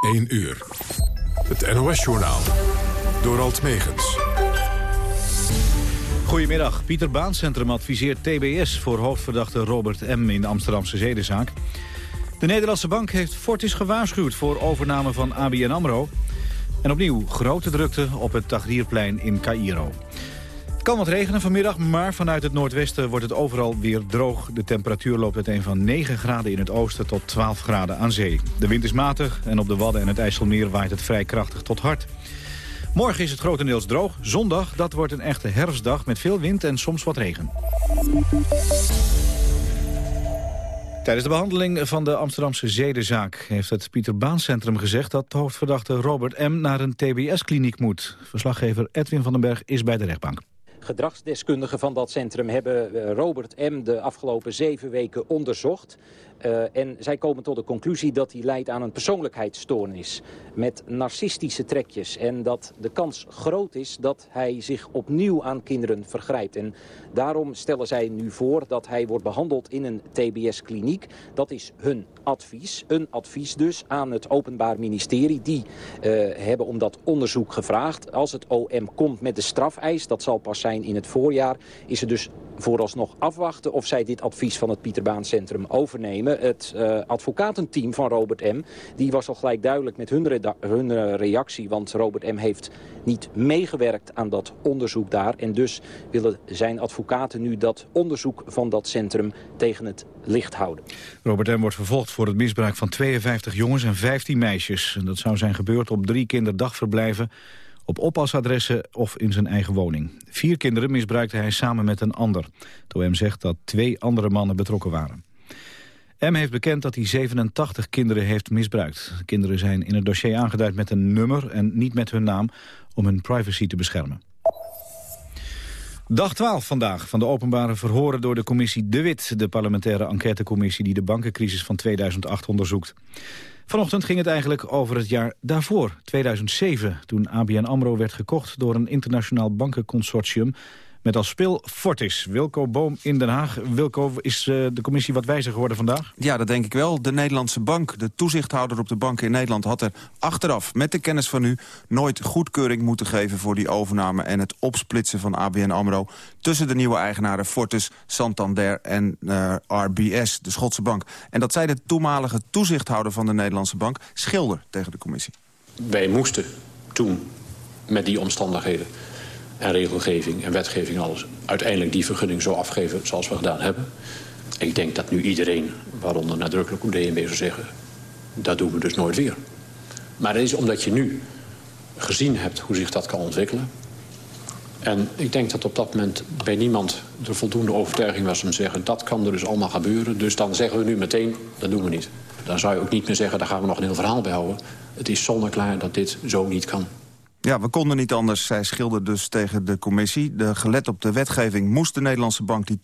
1 uur. Het NOS-journaal. Door Alt Megens. Goedemiddag. Pieter Baancentrum adviseert TBS voor hoofdverdachte Robert M. in de Amsterdamse zedenzaak. De Nederlandse bank heeft Fortis gewaarschuwd voor overname van ABN AMRO. En opnieuw grote drukte op het Tahrirplein in Cairo. Kan wat regenen vanmiddag, maar vanuit het noordwesten wordt het overal weer droog. De temperatuur loopt uiteen van 9 graden in het oosten tot 12 graden aan zee. De wind is matig en op de Wadden en het IJsselmeer waait het vrij krachtig tot hard. Morgen is het grotendeels droog. Zondag, dat wordt een echte herfstdag met veel wind en soms wat regen. Tijdens de behandeling van de Amsterdamse zedenzaak heeft het Pieter Baan Centrum gezegd dat hoofdverdachte Robert M. naar een TBS-kliniek moet. Verslaggever Edwin van den Berg is bij de rechtbank. Gedragsdeskundigen van dat centrum hebben eh, Robert M. de afgelopen zeven weken onderzocht. Uh, en zij komen tot de conclusie dat hij leidt aan een persoonlijkheidsstoornis met narcistische trekjes. En dat de kans groot is dat hij zich opnieuw aan kinderen vergrijpt. En daarom stellen zij nu voor dat hij wordt behandeld in een TBS-kliniek. Dat is hun advies. Een advies dus aan het Openbaar Ministerie. Die uh, hebben om dat onderzoek gevraagd. Als het OM komt met de strafeis, dat zal pas zijn in het voorjaar... is er dus vooralsnog afwachten of zij dit advies van het Pieter Baan Het uh, advocatenteam van Robert M. die was al gelijk duidelijk met hun, hun uh, reactie. Want Robert M. heeft niet meegewerkt aan dat onderzoek daar. En dus willen zijn advocaten nu dat onderzoek van dat centrum tegen het licht houden. Robert M. wordt vervolgd voor het misbruik van 52 jongens en 15 meisjes. En dat zou zijn gebeurd op drie kinderdagverblijven op oppasadressen of in zijn eigen woning. Vier kinderen misbruikte hij samen met een ander. Het OM zegt dat twee andere mannen betrokken waren. M heeft bekend dat hij 87 kinderen heeft misbruikt. De kinderen zijn in het dossier aangeduid met een nummer en niet met hun naam... om hun privacy te beschermen. Dag 12 vandaag van de openbare verhoren door de commissie De Wit... de parlementaire enquêtecommissie die de bankencrisis van 2008 onderzoekt. Vanochtend ging het eigenlijk over het jaar daarvoor, 2007... toen ABN AMRO werd gekocht door een internationaal bankenconsortium... Met als speel Fortis. Wilco Boom in Den Haag. Wilco, is uh, de commissie wat wijzer geworden vandaag? Ja, dat denk ik wel. De Nederlandse bank, de toezichthouder op de banken in Nederland... had er achteraf, met de kennis van u, nooit goedkeuring moeten geven... voor die overname en het opsplitsen van ABN AMRO... tussen de nieuwe eigenaren Fortis, Santander en uh, RBS, de Schotse bank. En dat zei de toenmalige toezichthouder van de Nederlandse bank... Schilder tegen de commissie. Wij moesten toen met die omstandigheden en regelgeving en wetgeving alles... uiteindelijk die vergunning zo afgeven zoals we gedaan hebben. Ik denk dat nu iedereen, waaronder nadrukkelijk ook DNB zou zeggen... dat doen we dus nooit weer. Maar dat is omdat je nu gezien hebt hoe zich dat kan ontwikkelen. En ik denk dat op dat moment bij niemand de voldoende overtuiging was om te zeggen... dat kan er dus allemaal gebeuren, dus dan zeggen we nu meteen, dat doen we niet. Dan zou je ook niet meer zeggen, daar gaan we nog een heel verhaal bij houden. Het is zonneklaar dat dit zo niet kan. Ja, we konden niet anders, zij schilder dus tegen de commissie. De gelet op de wetgeving moest de Nederlandse bank die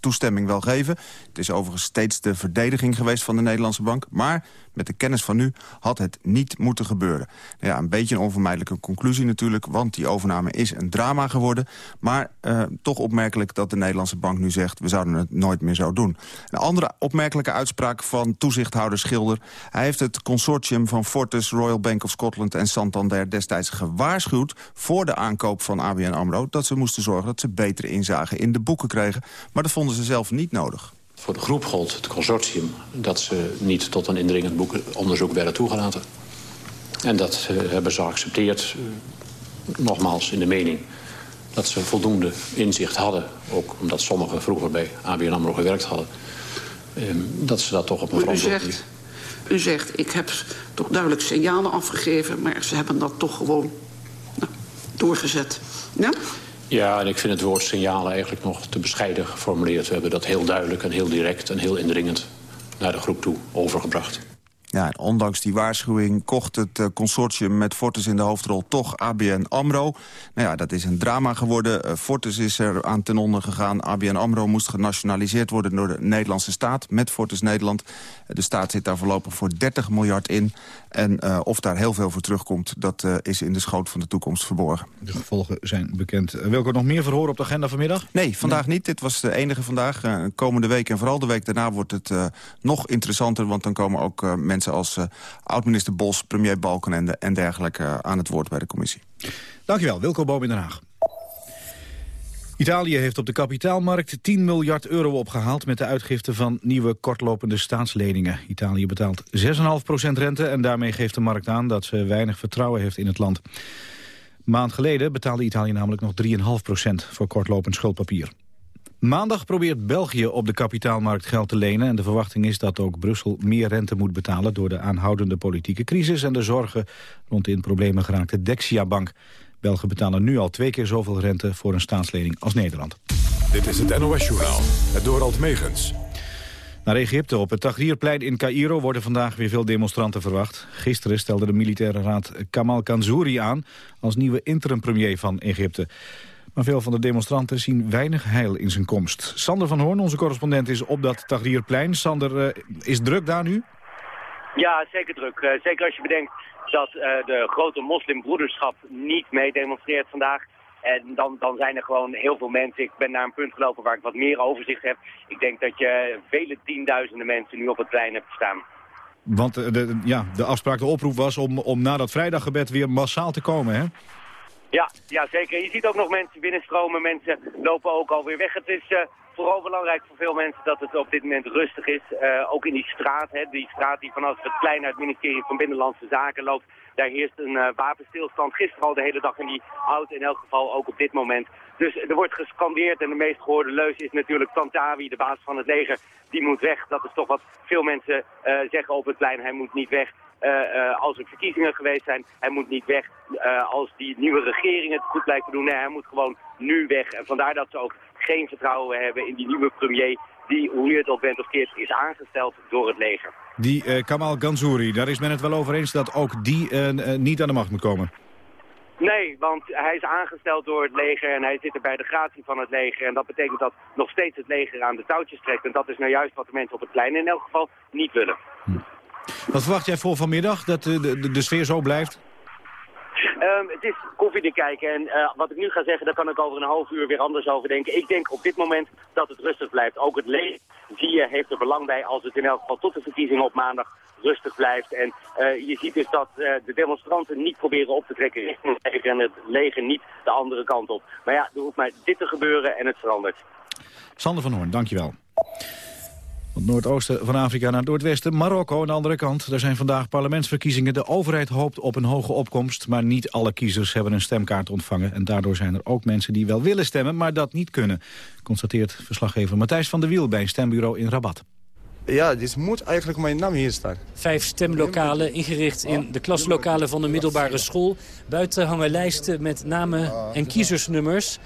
toestemming wel geven. Het is overigens steeds de verdediging geweest van de Nederlandse bank. Maar met de kennis van nu had het niet moeten gebeuren. Nou ja, een beetje een onvermijdelijke conclusie natuurlijk... want die overname is een drama geworden. Maar uh, toch opmerkelijk dat de Nederlandse bank nu zegt... we zouden het nooit meer zo doen. Een andere opmerkelijke uitspraak van toezichthouder Schilder... hij heeft het consortium van Fortis, Royal Bank of Scotland en Santander... destijds gewaarschuwd voor de aankoop van ABN AMRO... dat ze moesten zorgen dat ze betere inzagen in de boeken kregen. Maar dat vonden ze zelf niet nodig. Voor de groep gold, het consortium, dat ze niet tot een indringend onderzoek werden toegelaten. En dat uh, hebben ze geaccepteerd, uh, nogmaals in de mening... dat ze voldoende inzicht hadden, ook omdat sommigen vroeger bij ABN AMRO gewerkt hadden... Uh, dat ze dat toch op een verantwoordelijke u zegt, ik heb toch duidelijk signalen afgegeven... maar ze hebben dat toch gewoon nou, doorgezet. Ja? Ja, en ik vind het woord signalen eigenlijk nog te bescheiden geformuleerd. We hebben dat heel duidelijk en heel direct en heel indringend naar de groep toe overgebracht. Ja, en ondanks die waarschuwing kocht het uh, consortium met Fortis in de hoofdrol toch ABN AMRO. Nou ja, dat is een drama geworden. Uh, Fortis is er aan ten onder gegaan. ABN AMRO moest genationaliseerd worden door de Nederlandse staat met Fortis Nederland. de staat zit daar voorlopig voor 30 miljard in. En uh, of daar heel veel voor terugkomt, dat is in de schoot van de toekomst verborgen. De gevolgen zijn bekend. Wil ik nog meer verhoren op de agenda vanmiddag? Nee, vandaag niet. Dit was de enige vandaag. komende week en vooral de week daarna wordt het nog interessanter, want dan komen ook mensen mensen als oud-minister Bos, premier Balkenende en dergelijke aan het woord bij de commissie. Dankjewel, Wilco Boom in Den Haag. Italië heeft op de kapitaalmarkt 10 miljard euro opgehaald... met de uitgifte van nieuwe kortlopende staatsleningen. Italië betaalt 6,5% rente en daarmee geeft de markt aan... dat ze weinig vertrouwen heeft in het land. Maand geleden betaalde Italië namelijk nog 3,5% voor kortlopend schuldpapier. Maandag probeert België op de kapitaalmarkt geld te lenen... en de verwachting is dat ook Brussel meer rente moet betalen... door de aanhoudende politieke crisis en de zorgen rond de in problemen geraakte Dexia-bank. Belgen betalen nu al twee keer zoveel rente voor een staatslening als Nederland. Dit is het NOS-journaal, het Dorald Megens. Naar Egypte op het Tahrirplein in Cairo worden vandaag weer veel demonstranten verwacht. Gisteren stelde de militaire raad Kamal Kanzouri aan als nieuwe interim-premier van Egypte. Maar veel van de demonstranten zien weinig heil in zijn komst. Sander van Hoorn, onze correspondent, is op dat Tahrirplein. Sander, uh, is druk daar nu? Ja, zeker druk. Uh, zeker als je bedenkt dat uh, de grote moslimbroederschap niet mee demonstreert vandaag. En dan, dan zijn er gewoon heel veel mensen. Ik ben naar een punt gelopen waar ik wat meer overzicht heb. Ik denk dat je vele tienduizenden mensen nu op het plein hebt staan. Want de, ja, de afspraak, de oproep was om, om na dat vrijdaggebed weer massaal te komen, hè? Ja, ja, zeker. Je ziet ook nog mensen binnenstromen. Mensen lopen ook alweer weg. Het is uh, vooral belangrijk voor veel mensen dat het op dit moment rustig is. Uh, ook in die straat, hè, die straat die vanaf het plein naar het ministerie van Binnenlandse Zaken loopt. Daar heerst een uh, wapenstilstand. Gisteren al de hele dag en die houdt in elk geval ook op dit moment. Dus er wordt gescandeerd en de meest gehoorde leus is natuurlijk Tantawi, de baas van het leger. Die moet weg. Dat is toch wat veel mensen zeggen op het plein. Hij moet niet weg. Uh, uh, als er verkiezingen geweest zijn. Hij moet niet weg uh, als die nieuwe regering het goed blijkt te doen. Nee, hij moet gewoon nu weg. En vandaar dat ze ook geen vertrouwen hebben in die nieuwe premier... die, hoe je het ook bent of keert, is aangesteld door het leger. Die Kamal Ganzouri, daar is men het wel over eens dat ook die niet aan de macht moet komen. Nee, want hij is aangesteld door het leger en hij zit er bij de gratie van het leger. En dat betekent dat nog steeds het leger aan de touwtjes trekt. En dat is nou juist wat de mensen op het plein in elk geval niet willen. Hm. Wat verwacht jij voor vanmiddag, dat de, de, de sfeer zo blijft? Um, het is koffie kijken en uh, wat ik nu ga zeggen, daar kan ik over een half uur weer anders over denken. Ik denk op dit moment dat het rustig blijft. Ook het leger, zie je, heeft er belang bij als het in elk geval tot de verkiezingen op maandag rustig blijft. En uh, je ziet dus dat uh, de demonstranten niet proberen op te trekken richting het leger en het leger niet de andere kant op. Maar ja, er hoeft maar dit te gebeuren en het verandert. Sander van Hoorn, dankjewel. Van het noordoosten van Afrika naar het noordwesten, Marokko aan de andere kant. Er zijn vandaag parlementsverkiezingen. De overheid hoopt op een hoge opkomst, maar niet alle kiezers hebben een stemkaart ontvangen. En daardoor zijn er ook mensen die wel willen stemmen, maar dat niet kunnen. Constateert verslaggever Matthijs van der Wiel bij een stembureau in Rabat. Ja, dus moet eigenlijk mijn naam hier staan. Vijf stemlokalen ingericht in de klaslokalen van de middelbare school. Buiten hangen lijsten met namen en kiezersnummers.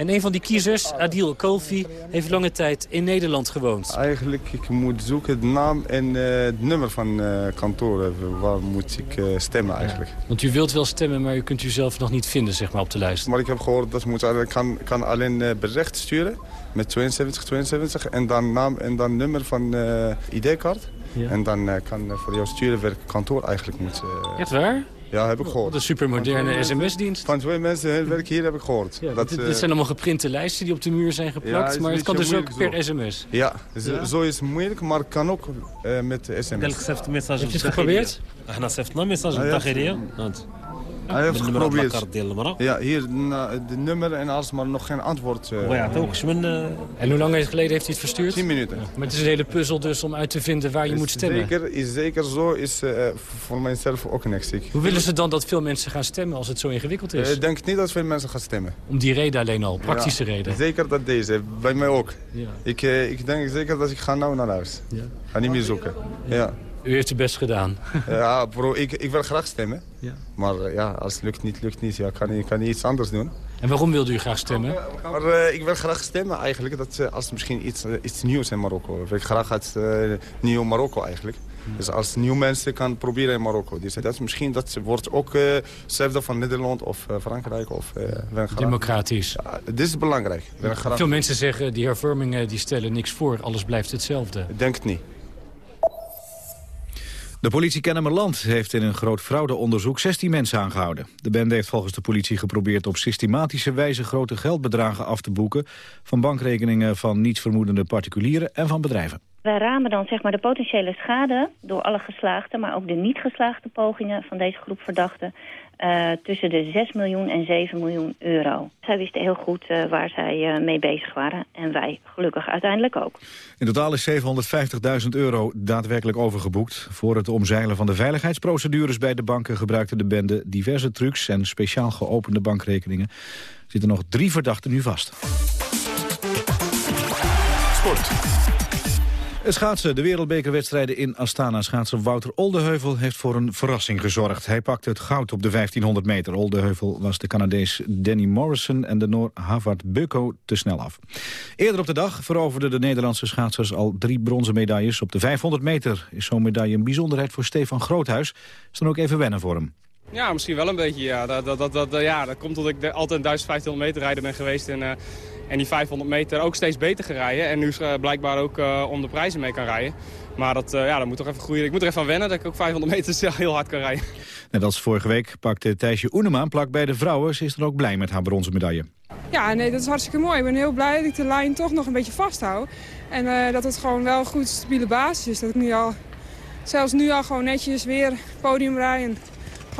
En een van die kiezers, Adil Kolfi, heeft lange tijd in Nederland gewoond. Eigenlijk, ik moet zoeken de naam en uh, het nummer van uh, kantoor. Waar moet ik uh, stemmen eigenlijk. Ja, want u wilt wel stemmen, maar u kunt u zelf nog niet vinden zeg maar, op de lijst. Maar ik heb gehoord dat moet, kan, kan alleen bericht sturen met 72, 72 en dan naam en dan nummer van ID-kaart. Ja. En dan kan voor jou sturen welk kantoor eigenlijk moet... Echt waar? Ja, heb ik gehoord. De supermoderne sms-dienst. Van twee mensen werken hier heb ik gehoord. Ja, dat, dit, dit, zijn allemaal geprinte lijsten die op de muur zijn geplakt. Ja, maar het kan dus ook per sms. Ja, ja, zo is het moeilijk, maar het kan ook uh, met sms. Heb je het geprobeerd? Hij heeft geprobeerd. Ja, hier de nummer en als maar nog geen antwoord. Uh... En hoe lang geleden heeft hij het verstuurd? 10 minuten. Ja, maar het is een hele puzzel dus om uit te vinden waar je moet stemmen. Zeker, is zeker zo, is uh, voor mijzelf ook niks. Ik... Hoe willen ze dan dat veel mensen gaan stemmen als het zo ingewikkeld is? Ik denk niet dat veel mensen gaan stemmen. Om die reden alleen al, praktische ja, reden? Zeker dat deze, bij mij ook. Ja. Ik, ik denk zeker dat ik ga nou naar huis. Ja. Ga niet meer zoeken. ja. U heeft uw best gedaan. ja, bro, ik, ik wil graag stemmen. Ja. Maar ja, als het lukt niet, lukt niet. Ja, kan, ik, kan iets anders doen. En waarom wilde u graag stemmen? Maar, uh, ik wil graag stemmen eigenlijk. Dat, uh, als misschien iets, uh, iets nieuws in Marokko. Ik wil graag het nieuw Marokko eigenlijk. Hmm. Dus als nieuw mensen kan proberen in Marokko. Dus dat is misschien dat wordt ook hetzelfde van Nederland of Frankrijk of Democratisch. Ja, dit is belangrijk. Veel mensen zeggen die hervormingen die stellen niks voor. Alles blijft hetzelfde. Ik denk het niet. De politie Kennemerland heeft in een groot fraudeonderzoek 16 mensen aangehouden. De bende heeft volgens de politie geprobeerd op systematische wijze grote geldbedragen af te boeken... van bankrekeningen van nietsvermoedende particulieren en van bedrijven. Wij ramen dan zeg maar de potentiële schade door alle geslaagde... maar ook de niet geslaagde pogingen van deze groep verdachten... Uh, tussen de 6 miljoen en 7 miljoen euro. Zij wisten heel goed uh, waar zij uh, mee bezig waren. En wij gelukkig uiteindelijk ook. In totaal is 750.000 euro daadwerkelijk overgeboekt. Voor het omzeilen van de veiligheidsprocedures bij de banken... gebruikte de bende diverse trucs en speciaal geopende bankrekeningen. Er zitten nog drie verdachten nu vast. Sport. Het schaatsen, de wereldbekerwedstrijden in Astana. Schaatser Wouter Oldeheuvel heeft voor een verrassing gezorgd. Hij pakte het goud op de 1500 meter. Oldeheuvel was de Canadees Danny Morrison en de Noor Havard Beuko te snel af. Eerder op de dag veroverden de Nederlandse schaatsers al drie bronzen medailles. Op de 500 meter is zo'n medaille een bijzonderheid voor Stefan Groothuis. Is dan ook even wennen voor hem. Ja, misschien wel een beetje. Ja. Dat, dat, dat, dat ja, dat komt omdat ik altijd een 1500 meter rijder ben geweest. En, uh, en die 500 meter ook steeds beter gaan rijden. En nu uh, blijkbaar ook uh, om de prijzen mee kan rijden. Maar dat, ja, dat moet toch even groeien. Ik moet er even aan wennen dat ik ook 500 meter heel hard kan rijden. Net als vorige week pakte Thijsje Oenema een plak bij de vrouwen. Ze is dan ook blij met haar bronzen medaille. Ja, nee, dat is hartstikke mooi. Ik ben heel blij dat ik de lijn toch nog een beetje vasthoud. En dat het gewoon wel een goed stabiele basis is. Dat ik nu al, zelfs nu al gewoon netjes weer podium rijden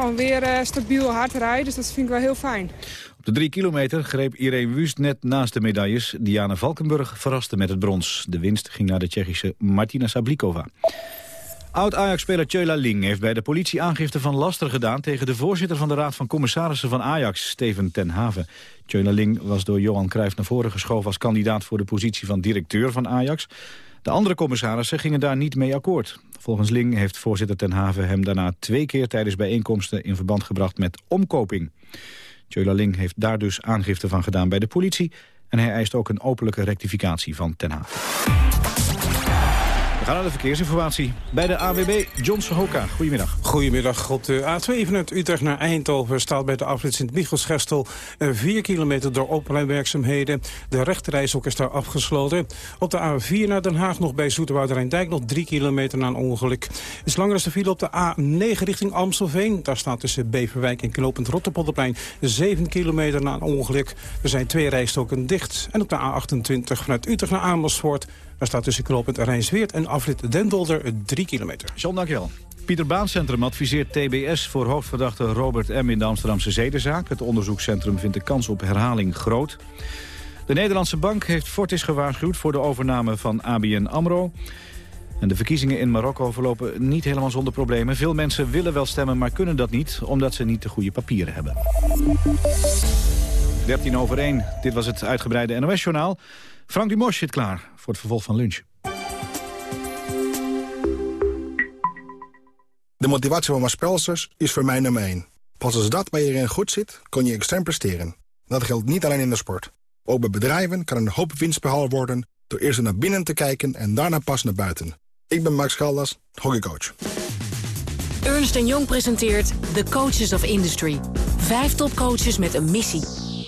gewoon weer uh, stabiel hard rijden. Dus dat vind ik wel heel fijn. Op de drie kilometer greep Irene Wust net naast de medailles. Diana Valkenburg verraste met het brons. De winst ging naar de Tsjechische Martina Sablikova. Oud-Ajax-speler Tjöla Ling heeft bij de politie aangifte van laster gedaan... tegen de voorzitter van de Raad van Commissarissen van Ajax, Steven ten Haven. Tjöla Ling was door Johan Cruijff naar voren geschoven... als kandidaat voor de positie van directeur van Ajax. De andere commissarissen gingen daar niet mee akkoord. Volgens Ling heeft voorzitter Ten Haven hem daarna twee keer tijdens bijeenkomsten in verband gebracht met omkoping. Tjöla Ling heeft daar dus aangifte van gedaan bij de politie en hij eist ook een openlijke rectificatie van Ten Haven gaan naar de verkeersinformatie. Bij de AWB, Johnson Hoka. Goedemiddag. Goedemiddag. Op de A2 vanuit Utrecht naar Eindhoven staat bij de afrit Sint-Michels-Gestel 4 kilometer door opleidwerkzaamheden. De rechterrijstok is daar afgesloten. Op de A4 naar Den Haag nog bij Zoeterwouder Rijndijk nog 3 kilometer na een ongeluk. Is langer de file op de A9 richting Amstelveen. Daar staat tussen Beverwijk en Knopend Rotterpolderplein 7 kilometer na een ongeluk. Er zijn twee rijstoken dicht. En op de A28 vanuit Utrecht naar Amersfoort daar staat tussen knooppunt Rijnsweert en afrit Den Dolder 3 kilometer. John, dankjewel. Pieter Baancentrum adviseert TBS voor hoofdverdachte Robert M. in de Amsterdamse zedenzaak. Het onderzoekscentrum vindt de kans op herhaling groot. De Nederlandse bank heeft Fortis gewaarschuwd voor de overname van ABN AMRO. En de verkiezingen in Marokko verlopen niet helemaal zonder problemen. Veel mensen willen wel stemmen, maar kunnen dat niet... omdat ze niet de goede papieren hebben. 13 over 1. Dit was het uitgebreide NOS-journaal. Frank Dumos zit klaar voor het vervolg van lunch. De motivatie van mijn is voor mij nummer 1. Pas als dat bij iedereen goed zit, kun je extern presteren. Dat geldt niet alleen in de sport. Ook bij bedrijven kan een hoop winst behaald worden... door eerst naar binnen te kijken en daarna pas naar buiten. Ik ben Max Caldas, hockeycoach. Ernst Jong presenteert The Coaches of Industry. Vijf topcoaches met een missie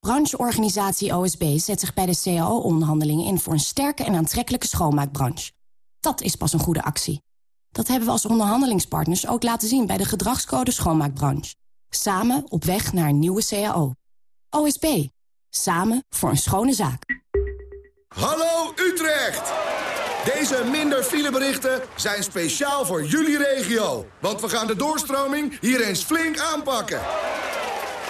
Brancheorganisatie OSB zet zich bij de CAO-onderhandelingen in... voor een sterke en aantrekkelijke schoonmaakbranche. Dat is pas een goede actie. Dat hebben we als onderhandelingspartners ook laten zien... bij de gedragscode schoonmaakbranche. Samen op weg naar een nieuwe CAO. OSB. Samen voor een schone zaak. Hallo Utrecht! Deze minder fileberichten zijn speciaal voor jullie regio. Want we gaan de doorstroming hier eens flink aanpakken.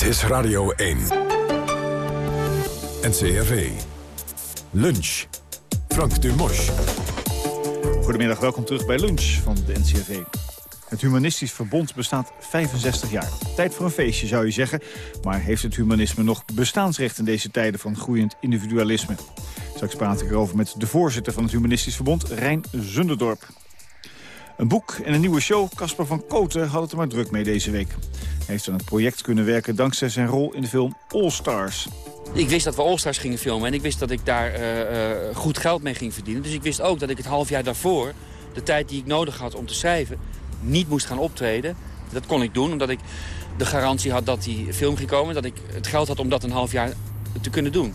Dit is Radio 1. NCRV. Lunch. Frank Dumos. Goedemiddag, welkom terug bij Lunch van de NCRV. Het Humanistisch Verbond bestaat 65 jaar. Tijd voor een feestje, zou je zeggen. Maar heeft het humanisme nog bestaansrecht in deze tijden van groeiend individualisme? Straks praat ik erover met de voorzitter van het Humanistisch Verbond, Rijn Zunderdorp. Een boek en een nieuwe show. Casper van Koten had het er maar druk mee deze week. Hij heeft aan het project kunnen werken dankzij zijn rol in de film All Stars. Ik wist dat we All-Stars gingen filmen en ik wist dat ik daar uh, uh, goed geld mee ging verdienen. Dus ik wist ook dat ik het half jaar daarvoor, de tijd die ik nodig had om te schrijven, niet moest gaan optreden. Dat kon ik doen omdat ik de garantie had dat die film ging komen. Dat ik het geld had om dat een half jaar te kunnen doen.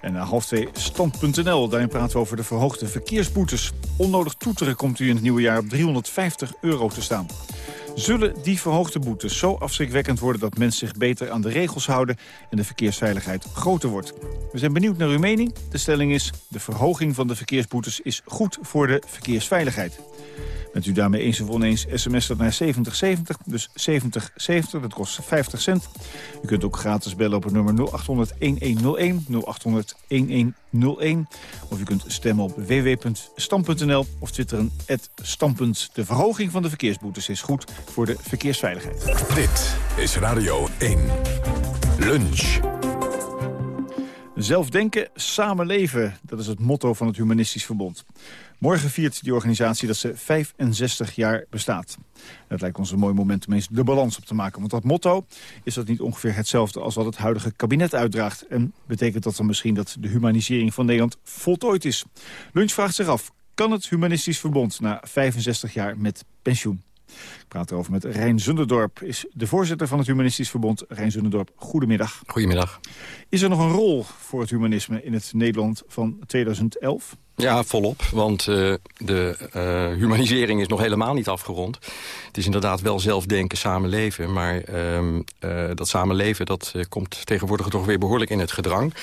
En na half twee stand.nl. Daarin praten we over de verhoogde verkeersboetes. Onnodig toeteren komt u in het nieuwe jaar op 350 euro te staan. Zullen die verhoogde boetes zo afschrikwekkend worden... dat mensen zich beter aan de regels houden en de verkeersveiligheid groter wordt? We zijn benieuwd naar uw mening. De stelling is, de verhoging van de verkeersboetes is goed voor de verkeersveiligheid. Bent u daarmee eens of oneens, sms dat naar 7070, dus 7070, dat kost 50 cent. U kunt ook gratis bellen op het nummer 0800-1101, 0800-1101. Of u kunt stemmen op www.stam.nl of twitteren standpunt. De verhoging van de verkeersboetes is goed voor de verkeersveiligheid. Dit is Radio 1. Lunch. Zelf denken, samen leven. Dat is het motto van het Humanistisch Verbond. Morgen viert die organisatie dat ze 65 jaar bestaat. Dat lijkt ons een mooi moment om eens de balans op te maken. Want dat motto is dat niet ongeveer hetzelfde als wat het huidige kabinet uitdraagt. En betekent dat dan misschien dat de humanisering van Nederland voltooid is? Lunch vraagt zich af, kan het Humanistisch Verbond na 65 jaar met pensioen? Ik praat erover met Rijn Zunderdorp, is de voorzitter van het Humanistisch Verbond. Rijn Zunderdorp, goedemiddag. Goedemiddag. Is er nog een rol voor het humanisme in het Nederland van 2011? Ja, volop. Want uh, de uh, humanisering is nog helemaal niet afgerond. Het is inderdaad wel zelfdenken, samenleven. Maar uh, dat samenleven dat, komt tegenwoordig toch weer behoorlijk in het gedrang.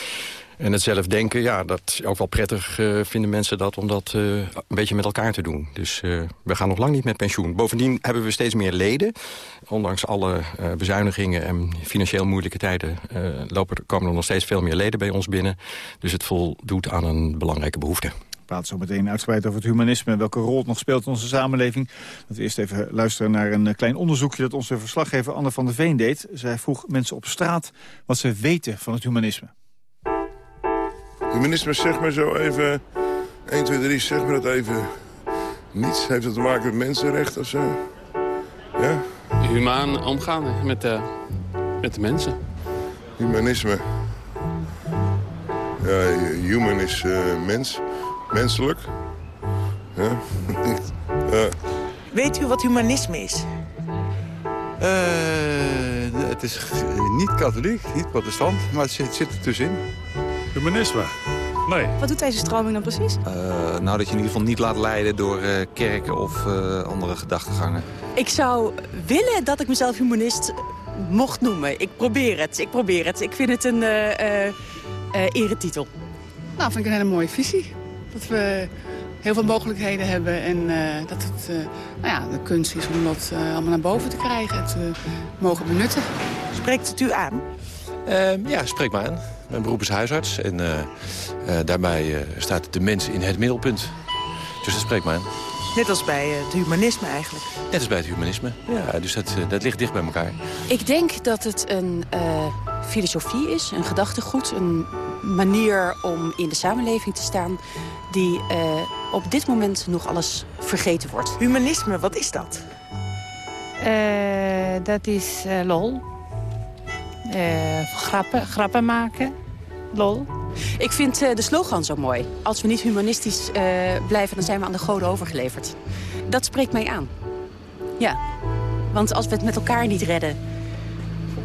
En het zelfdenken, ja, dat is ook wel prettig uh, vinden mensen dat... om dat uh, een beetje met elkaar te doen. Dus uh, we gaan nog lang niet met pensioen. Bovendien hebben we steeds meer leden. Ondanks alle bezuinigingen en financieel moeilijke tijden... lopen, komen er nog steeds veel meer leden bij ons binnen. Dus het voldoet aan een belangrijke behoefte. We praten zo meteen uitgebreid over het humanisme... en welke rol het nog speelt in onze samenleving. Dat we eerst even luisteren naar een klein onderzoekje... dat onze verslaggever Anne van der Veen deed. Zij vroeg mensen op straat wat ze weten van het humanisme. Humanisme, zeg maar zo even... 1, 2, 3, zeg maar dat even. Niets. Heeft het te maken met mensenrechten of zo? Ja? Humaan omgaan met de, met de mensen. Humanisme. Ja, human is uh, mens. Menselijk. Ja. Weet u wat humanisme is? Uh, het is niet katholiek, niet protestant, maar het zit, zit er tussenin. Humanisme? Nee. Wat doet deze stroming dan precies? Uh, nou, dat je in ieder geval niet laat leiden door uh, kerken of uh, andere gedachtegangen. Ik zou willen dat ik mezelf humanist mocht noemen. Ik probeer het, ik probeer het. Ik vind het een eretitel. Nou, vind ik een hele mooie visie. Dat we heel veel mogelijkheden hebben en dat het nou ja, de kunst is om dat allemaal naar boven te krijgen. Het mogen benutten. Spreekt het u aan? Ehm, ja, spreek me aan. Mijn beroep is huisarts en uh, uh, daarbij uh, staat de mens in het middelpunt. Dus dat spreekt me aan. Net als bij het humanisme eigenlijk. Net als bij het humanisme, ja. Dus dat, dat ligt dicht bij elkaar. Ik denk dat het een filosofie is, een gedachtegoed... een manier om in de samenleving te staan... die op dit moment nog alles vergeten wordt. Humanisme, wat is dat? dat is lol. Uh, grappen, grappen maken. Lol. Ik vind uh, de slogan zo mooi. Als we niet humanistisch uh, blijven, dan zijn we aan de goden overgeleverd. Dat spreekt mij aan. Ja. Want als we het met elkaar niet redden,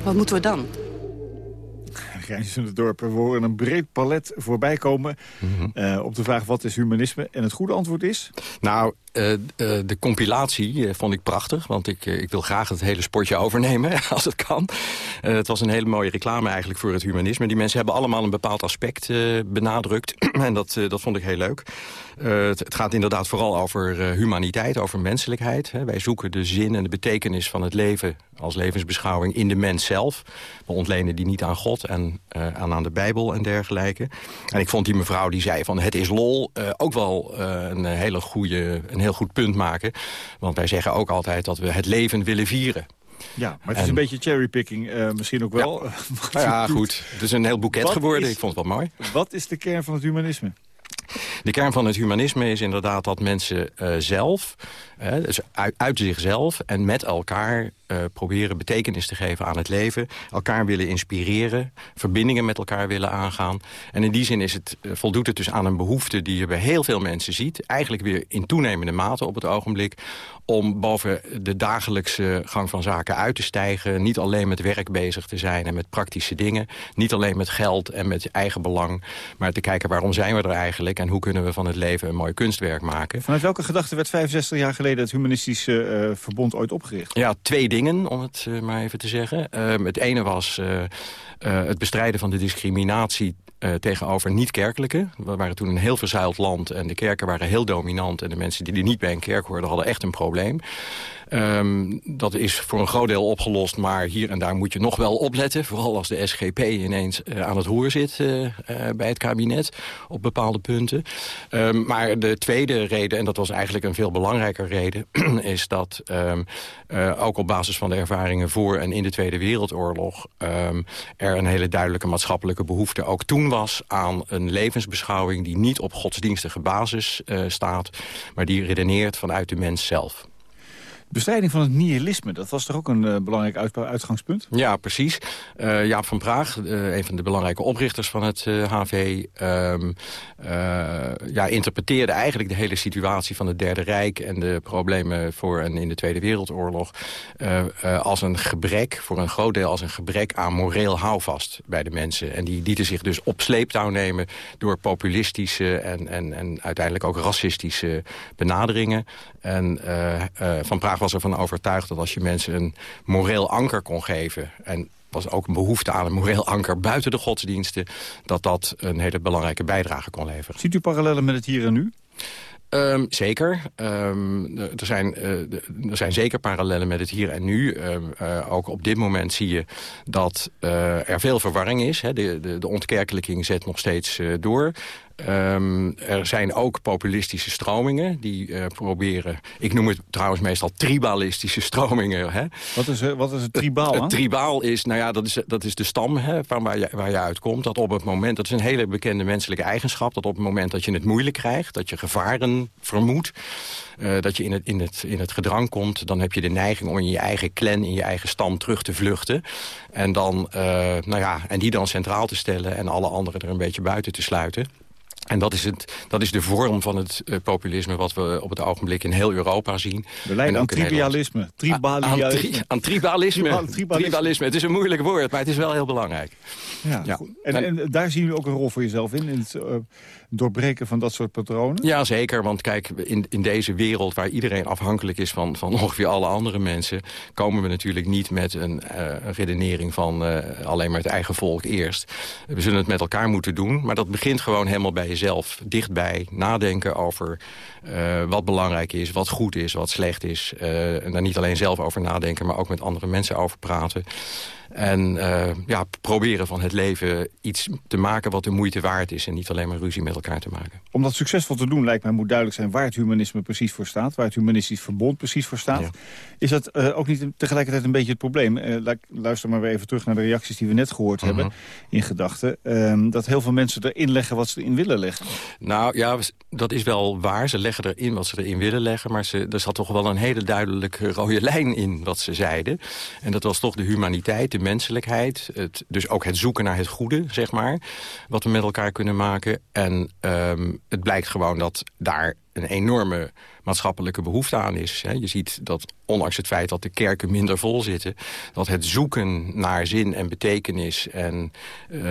wat moeten we dan? Grijnsers in het dorp. We horen een breed palet voorbij komen Mhm. op de vraag wat is humanisme. En het goede antwoord is? Nou, eh, eh, de compilatie eh, vond ik prachtig. Want ik, eh, ik wil graag het hele sportje overnemen, als het kan. Eh, het was een hele mooie reclame eigenlijk voor het humanisme. Die mensen hebben allemaal een bepaald aspect eh, benadrukt. en dat, eh, dat vond ik heel leuk. Eh, het, het gaat inderdaad vooral over eh, humaniteit, over menselijkheid. Hè. Wij zoeken de zin en de betekenis van het leven als levensbeschouwing in de mens zelf. We ontlenen die niet aan God en eh, aan, aan de Bijbel en dergelijke. En ik vond die mevrouw die zei van het is lol ook wel een, hele goede, een heel goed punt maken. Want wij zeggen ook altijd dat we het leven willen vieren. Ja, maar het is En- een beetje cherrypicking uh, misschien ook wel. Nou ja, goed. Het is een heel boeket Wat geworden. is- Ik vond het wel mooi. Wat is de kern van het humanisme? De kern van het humanisme is inderdaad dat mensen eh, zelf, eh, dus uit, zichzelf en met elkaar eh, proberen betekenis te geven aan het leven. Elkaar willen inspireren, verbindingen met elkaar willen aangaan. En in die zin is het, voldoet het dus aan een behoefte die je bij heel veel mensen ziet. Eigenlijk weer in toenemende mate op het ogenblik. Om boven de dagelijkse gang van zaken uit te stijgen. Niet alleen met werk bezig te zijn en met praktische dingen. Niet alleen met geld en met eigen belang. Maar te kijken waarom zijn we er eigenlijk en hoe kunnen we van het leven een mooi kunstwerk maken. Vanuit welke gedachte werd 65 jaar geleden het humanistische eh, verbond ooit opgericht? Ja, twee dingen, om het eh, maar even te zeggen. Ehm, het ene was eh, het bestrijden van de discriminatie tegenover niet-kerkelijken. We waren toen een heel verzuild land en de kerken waren heel dominant... en de mensen die er niet bij een kerk hoorden hadden echt een probleem. Ehm, dat is voor een groot deel opgelost, maar hier en daar moet je nog wel opletten. Vooral als de SGP ineens eh, aan het roer zit eh, eh, bij het kabinet op bepaalde punten. Ehm, maar de tweede reden, en dat was eigenlijk een veel belangrijker reden... is dat ehm, eh, ook op basis van de ervaringen voor en in de Tweede Wereldoorlog... er een hele duidelijke maatschappelijke behoefte ook toen was... aan een levensbeschouwing die niet op godsdienstige basis staat... maar die redeneert vanuit de mens zelf. Bestrijding van het nihilisme, dat was toch ook een eh, belangrijk uit- uitgangspunt? Ja, precies. Eh, Jaap van Praag, eh, een van de belangrijke oprichters van het HV... ehm, eh, ja, interpreteerde eigenlijk de hele situatie van het Derde Rijk... en de problemen voor en in de Tweede Wereldoorlog... als een gebrek, voor een groot deel als een gebrek aan moreel houvast bij de mensen. En die lieten zich dus op sleeptouw nemen door populistische... en, en, en uiteindelijk ook racistische benaderingen. En eh, eh, Van Praag was ervan overtuigd dat als je mensen een moreel anker kon geven... en was ook een behoefte aan een moreel anker buiten de godsdiensten... dat dat een hele belangrijke bijdrage kon leveren. Ziet u parallellen met het hier en nu? Ehm, zeker. Ehm, er, zijn, eh, er zijn zeker parallellen met het hier en nu. Ehm, eh, ook op dit moment zie je dat er veel verwarring is. Hè. De, de, de ontkerkelijking zet nog steeds door. Ehm, er zijn ook populistische stromingen die eh, proberen... Ik noem het trouwens meestal tribalistische stromingen. Hè. Wat is, wat is het tribaal Het tribaal is, nou ja, dat is, dat is de stam hè, van waar, je, waar je uitkomt. Dat op het moment, dat is een hele bekende menselijke eigenschap... dat op het moment dat je het moeilijk krijgt, dat je gevaren vermoedt... eh, dat je in het, in, het, in het gedrang komt... dan heb je de neiging om in je eigen clan, in je eigen stam terug te vluchten. En, dan, eh, nou ja, en die dan centraal te stellen en alle anderen er een beetje buiten te sluiten. En dat is, het, dat is de vorm van het eh, populisme wat we op het ogenblik in heel Europa zien. We lijden En aan ook in Nederland. trivialisme. Aan, aan, tri- Tribalisme. aan tribalisme. Tribal- tribalisme. tribalisme. Het is een moeilijk woord, maar het is wel heel belangrijk. Ja. En, en daar zien jullie ook een rol voor jezelf in, in het eh, doorbreken van dat soort patronen? Ja, zeker. Want kijk, in, in deze wereld waar iedereen afhankelijk is van, van ongeveer alle andere mensen... komen we natuurlijk niet met een, eh, redenering van eh, alleen maar het eigen volk eerst. We zullen het met elkaar moeten doen. Maar dat begint gewoon helemaal bij jezelf. Dichtbij nadenken over eh, wat belangrijk is, wat goed is, wat slecht is. En daar niet alleen zelf over nadenken, maar ook met andere mensen over praten. En eh, ja, proberen van het leven iets te maken wat de moeite waard is... en niet alleen maar ruzie met elkaar te maken. Om dat succesvol te doen lijkt mij moet duidelijk zijn waar het humanisme precies voor staat. Waar het humanistisch verbond precies voor staat. Is dat eh, ook niet tegelijkertijd een beetje het probleem? Eh, luister maar weer even terug naar de reacties die we net gehoord Mhm. hebben. In gedachten. ehm, dat heel veel mensen erin leggen wat ze erin willen leggen. Nou ja, dat is wel waar. Ze leggen erin wat ze erin willen leggen... maar ze, er zat toch wel een hele duidelijke rode lijn in wat ze zeiden. En dat was toch de humaniteit, de menselijkheid. Het, dus ook het zoeken naar het goede, zeg maar. Wat we met elkaar kunnen maken. En ehm, het blijkt gewoon dat daar een enorme maatschappelijke behoefte aan is. Je ziet dat ondanks het feit dat de kerken minder vol zitten... dat het zoeken naar zin en betekenis en uh,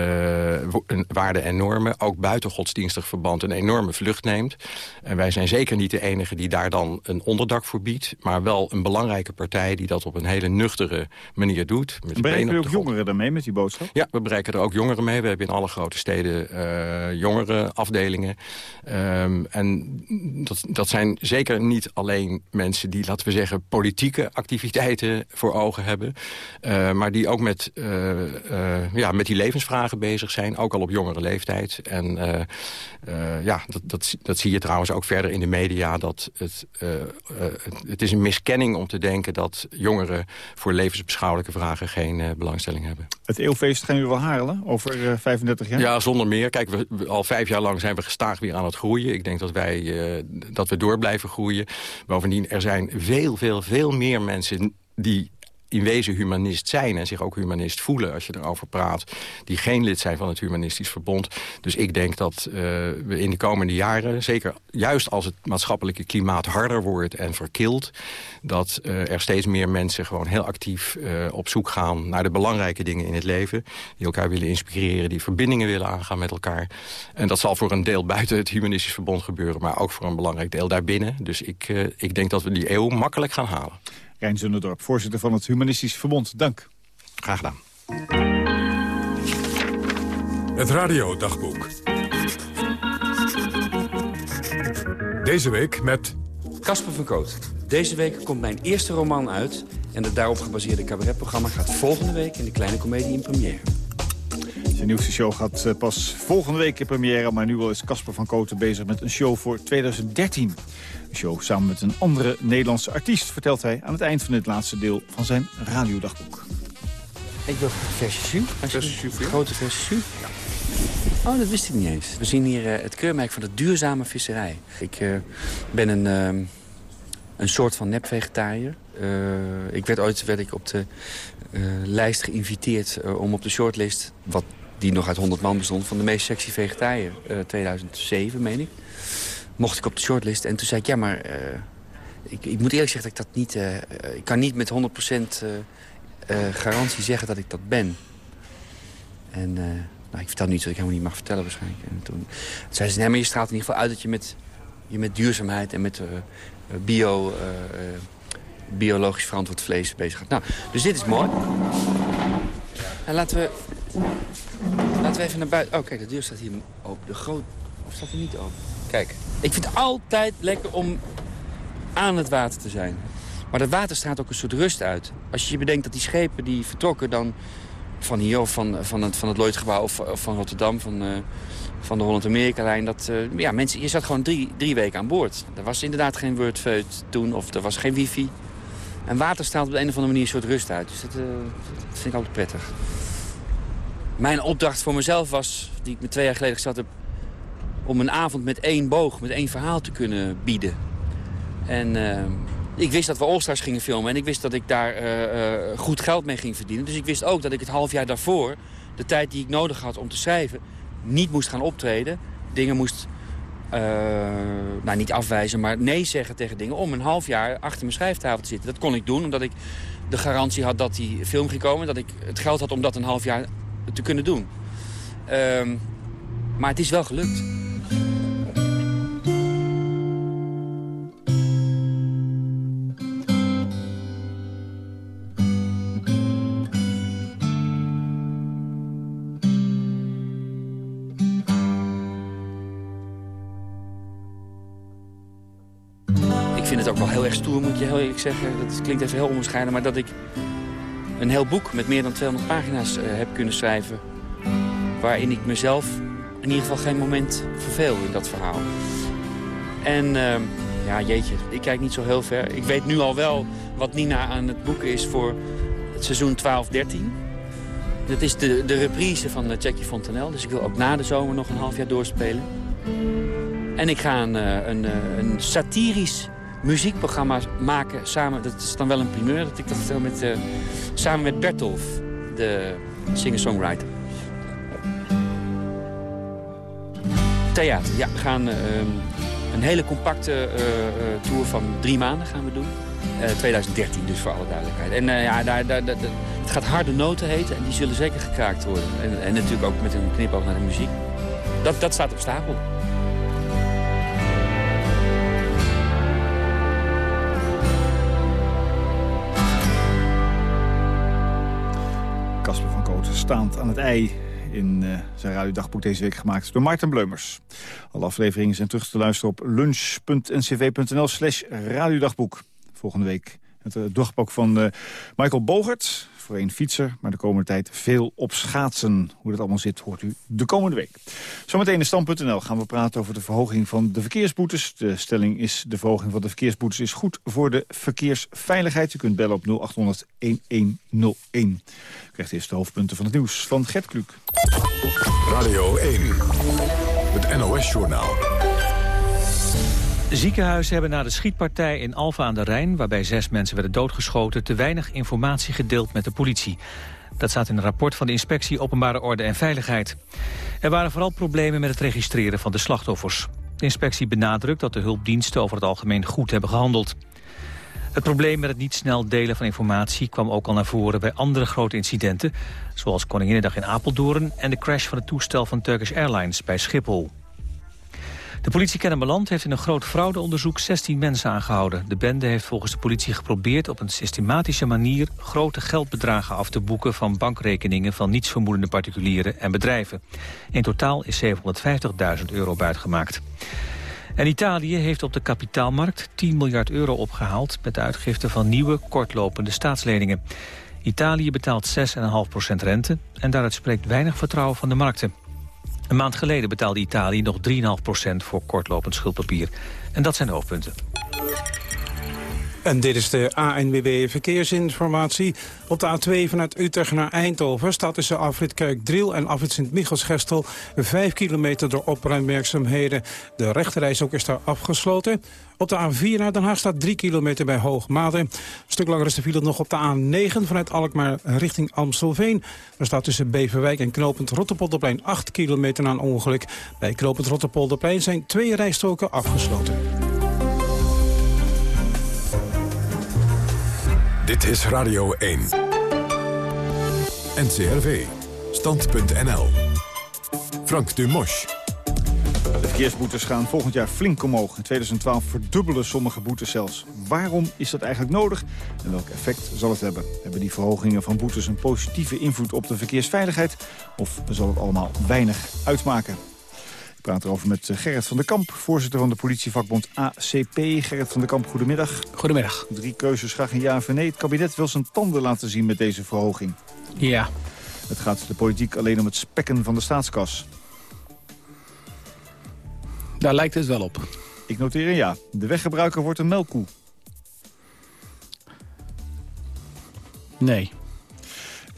waarden en normen... ook buiten godsdienstig verband een enorme vlucht neemt. En wij zijn zeker niet de enige die daar dan een onderdak voor biedt... maar wel een belangrijke partij die dat op een hele nuchtere manier doet. Met bereiken ook jongeren daarmee met die boodschap? Ja, we bereiken er ook jongeren mee. We hebben in alle grote steden uh, jongerenafdelingen. Um, en dat, dat zijn zeker niet alleen mensen die, laten we zeggen... politieke activiteiten voor ogen hebben. Uh, maar die ook met, uh, uh, ja, met die levensvragen bezig zijn. Ook al op jongere leeftijd. En ja, dat, dat, dat zie je trouwens ook verder in de media. Dat het, het, het, is een miskenning om te denken dat jongeren... voor levensbeschouwelijke vragen geen belangstelling hebben. Het eeuwfeest gaan we wel halen over 35 jaar? Ja, zonder meer. Kijk, we, al vijf jaar lang zijn we gestaag weer aan het groeien. Ik denk dat wij dat we door blijven groeien. Bovendien, er zijn veel, veel, veel meer mensen die in wezen humanist zijn en zich ook humanist voelen... als je erover praat, die geen lid zijn van het Humanistisch Verbond. Dus ik denk dat uh, we in de komende jaren, zeker juist als het maatschappelijke klimaat harder wordt en verkilt... dat uh, er steeds meer mensen gewoon heel actief uh, op zoek gaan naar de belangrijke dingen in het leven. Die elkaar willen inspireren, die verbindingen willen aangaan met elkaar. En dat zal voor een deel buiten het Humanistisch Verbond gebeuren... maar ook voor een belangrijk deel daarbinnen. Dus ik, ik denk dat we die eeuw makkelijk gaan halen. Rijn Zunderdorp, voorzitter van het Humanistisch Verbond. Dank. Graag gedaan. Het radiodagboek. Deze week met... Casper van Koot. Deze week komt mijn eerste roman uit... en het daarop gebaseerde cabaretprogramma gaat volgende week... in de Kleine Comedie in première. Zijn nieuwste show gaat eh, pas volgende week in première... maar nu al is Casper van Kooten bezig met een show voor 2013 show samen met een andere Nederlandse artiest... vertelt hij aan het eind van dit laatste deel van zijn radiodagboek. Ik wil verse jus. Verse jus Grote verse jus. Oh, dat wist ik niet eens. We zien hier uh, het keurmerk van de duurzame visserij. Ik uh, ben een, uh, een soort van nepvegetariër. ik werd ooit werd ik op de lijst geïnviteerd om op de shortlist... Wat die nog uit 100 man bestond, van de meest sexy vegetariër. 2007, meen ik mocht ik op de shortlist. En toen zei ik, ja, maar uh, ik, ik, moet eerlijk zeggen dat ik dat niet... Uh, ik kan niet met 100% uh, garantie zeggen dat ik dat ben. En nou, ik vertel nu iets wat ik helemaal niet mag vertellen waarschijnlijk. En toen zei ze, nee, maar je straalt in ieder geval uit dat je met, je met duurzaamheid en met bio, biologisch verantwoord vlees bezig gaat. Nou, dus dit is mooi. En laten we, laten we even naar buiten. Oh, kijk, de deur staat hier open. De groot... Of staat hij niet open? Kijk, ik vind het altijd lekker om aan het water te zijn. Maar dat water straalt ook een soort rust uit. Als je je bedenkt dat die schepen die vertrokken dan van hier of van, van het, van het Lloydgebouw of, of van Rotterdam, van, uh, van de Holland-Amerika-lijn. Dat, uh, ja, mensen, je zat gewoon drie, drie weken aan boord. Er was inderdaad geen wordfeut toen of er was geen wifi. En water straalt op de een of andere manier een soort rust uit. Dus dat, dat vind ik altijd prettig. Mijn opdracht voor mezelf was, die ik me twee jaar geleden gesteld heb om een avond met één boog, met één verhaal te kunnen bieden. En uh, ik wist dat we Allstars gingen filmen en ik wist dat ik daar uh, uh, goed geld mee ging verdienen. Dus ik wist ook dat ik het half jaar daarvoor, de tijd die ik nodig had om te schrijven, niet moest gaan optreden. Dingen moest, nou niet afwijzen, maar nee zeggen tegen dingen om een half jaar achter mijn schrijftafel te zitten. Dat kon ik doen omdat ik de garantie had dat die film ging komen, dat ik het geld had om dat een half jaar te kunnen doen. Ehm, maar het is wel gelukt. stoer, moet je heel eerlijk zeggen. Dat klinkt even heel onwaarschijnlijk, maar dat ik een heel boek met meer dan 200 pagina's uh, heb kunnen schrijven. Waarin ik mezelf in ieder geval geen moment verveel in dat verhaal. En uh, ja, jeetje, ik kijk niet zo heel ver. Ik weet nu al wel wat Nina aan het boeken is voor het seizoen 12-13. Dat is de, de reprise van uh, Jackie Fontanel. Dus ik wil ook na de zomer nog een half jaar doorspelen. En ik ga een, een, een satirisch muziekprogramma's maken samen. Dat is dan wel een primeur dat ik dat vertel met, uh, samen met Bertolf, de singer-songwriter. Theater, ja. We gaan uh, een hele compacte tour van drie maanden gaan we doen. 2013 dus voor alle duidelijkheid. En ja, daar, daar, daar, het gaat harde noten heten en die zullen zeker gekraakt worden. En, en natuurlijk ook met een knipoog naar de muziek. Dat, dat staat op stapel. Aan het ei in uh, zijn radiodagboek deze week gemaakt door Maarten Bleumers. Alle afleveringen zijn terug te luisteren op lunch.ncv.nl slash radiodagboek. Volgende week het uh, dagboek van uh, Michael Bogert, voor een fietser, maar de komende tijd veel op schaatsen. Hoe dat allemaal zit, hoort u de komende week. Zometeen in stand.nl gaan we praten over de verhoging van de verkeersboetes. De stelling is, de verhoging van de verkeersboetes is goed voor de verkeersveiligheid. U kunt bellen op 0800 1101. U krijgt eerst de hoofdpunten van het nieuws van Gert Kluk. Radio 1, het NOS-journaal. Ziekenhuizen hebben na de schietpartij in Alfa aan de Rijn... waarbij zes mensen werden doodgeschoten... te weinig informatie gedeeld met de politie. Dat staat in een rapport van de Inspectie Openbare Orde en Veiligheid. Er waren vooral problemen met het registreren van de slachtoffers. De inspectie benadrukt dat de hulpdiensten over het algemeen goed hebben gehandeld. Het probleem met het niet snel delen van informatie kwam ook al naar voren bij andere grote incidenten, zoals Koninginnedag in Apeldoorn en de crash van het toestel van Turkish Airlines bij Schiphol. De politie Kennemerland heeft in een groot fraudeonderzoek 16 mensen aangehouden. De bende heeft volgens de politie geprobeerd op een systematische manier grote geldbedragen af te boeken van bankrekeningen van nietsvermoedende particulieren en bedrijven. In totaal is 750.000 euro buitgemaakt. En Italië heeft op de kapitaalmarkt 10 miljard euro opgehaald... met de uitgifte van nieuwe, kortlopende staatsleningen. Italië betaalt 6,5% rente en daaruit spreekt weinig vertrouwen van de markten. Een maand geleden betaalde Italië nog 3,5% voor kortlopend schuldpapier. En dat zijn de hoofdpunten. En dit is de ANWB Verkeersinformatie. Op de A2 vanuit Utrecht naar Eindhoven staat tussen afrit Kerkdriel en afrit Sint-Michels-Gestel 5 kilometer door opruimwerkzaamheden. De rechterreis ook is daar afgesloten. Op de A4 naar Den Haag staat 3 kilometer bij Hoogmade. Een stuk langer is de file nog op de A9 vanuit Alkmaar richting Amstelveen. Er staat tussen Beverwijk en Knopend Rotterpolderplein 8 kilometer na een ongeluk. Bij Knopend Rotterpolderplein zijn twee rijstroken afgesloten. Dit is Radio 1. NCRV. Stand.nl. Frank Dumosch. De verkeersboetes gaan volgend jaar flink omhoog. In 2012 verdubbelen sommige boetes zelfs. Waarom is dat eigenlijk nodig en welk effect zal het hebben? Hebben die verhogingen van boetes een positieve invloed op de verkeersveiligheid? Of zal het allemaal weinig uitmaken? Ik praat erover met eh, Gerrit van der Kamp, voorzitter van de politievakbond ACP. Gerrit van der Kamp, goedemiddag. Goedemiddag. Drie keuzes, graag een ja of nee. Het kabinet wil zijn tanden laten zien met deze verhoging. Ja. Het gaat de politiek alleen om het spekken van de staatskas. Daar lijkt het wel op. Ik noteer een ja. De weggebruiker wordt een melkkoe. Nee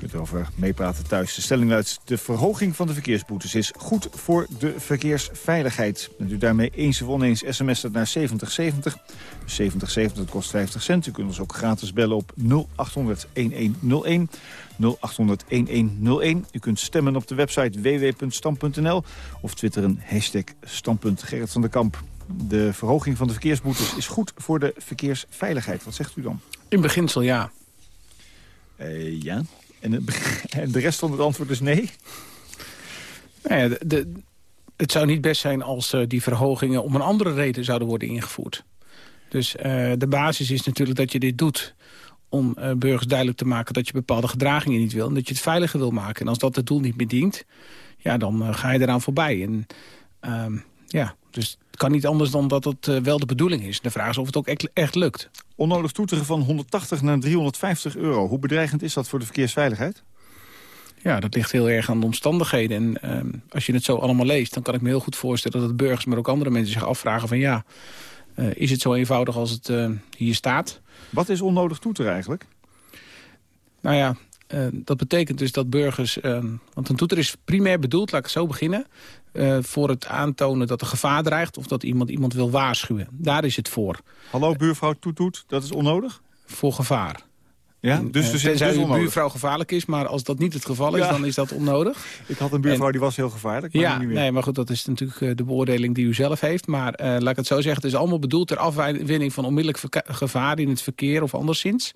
kunt erover meepraten thuis. De stelling luidt, de verhoging van de verkeersboetes is goed voor de verkeersveiligheid. Bent u daarmee eens of oneens sms het naar 7070. 7070 kost 50 cent. U kunt ons ook gratis bellen op 0800 1101. 0800 1101. U kunt stemmen op de website www.stam.nl of twitteren hashtag standpunt Gerrit van der Kamp. De verhoging van de verkeersboetes is goed voor de verkeersveiligheid. Wat zegt u dan? In beginsel ja. Uh, ja. En, de rest van het antwoord is nee? Nou ja, de, het zou niet best zijn als uh, die verhogingen om een andere reden zouden worden ingevoerd. Dus uh, de basis is natuurlijk dat je dit doet om uh, burgers duidelijk te maken dat je bepaalde gedragingen niet wil... en dat je het veiliger wil maken. En als dat het doel niet bedient, ja, dan ga je eraan voorbij. En ehm, ja, dus het kan niet anders dan dat het wel de bedoeling is. De vraag is of het ook echt lukt. Onnodig toeteren van 180 naar 350 euro. Hoe bedreigend is dat voor de verkeersveiligheid? Ja, dat ligt heel erg aan de omstandigheden. En ehm, als je het zo allemaal leest, dan kan ik me heel goed voorstellen... dat het burgers, maar ook andere mensen zich afvragen van... ja, uh, is het zo eenvoudig als het uh, hier staat? Wat is onnodig toeteren eigenlijk? Nou ja, dat betekent dus dat burgers... Ehm, want een toeter is primair bedoeld, laat ik zo beginnen... Uh, voor het aantonen dat er gevaar dreigt... of dat iemand iemand wil waarschuwen. Daar is het voor. Hallo buurvrouw toet toet, dat is onnodig? Voor gevaar. Ja, En, dus, eh, dus, tenzij dus buurvrouw gevaarlijk is, maar als dat niet het geval is, Ja. dan is dat onnodig. Ik had een buurvrouw die was heel gevaarlijk. Maar Ja, niet meer. nee, maar goed, dat is natuurlijk eh, de beoordeling die u zelf heeft. Maar eh, laat ik het zo zeggen, het is allemaal bedoeld ter afwinning van onmiddellijk gevaar in het verkeer of anderszins.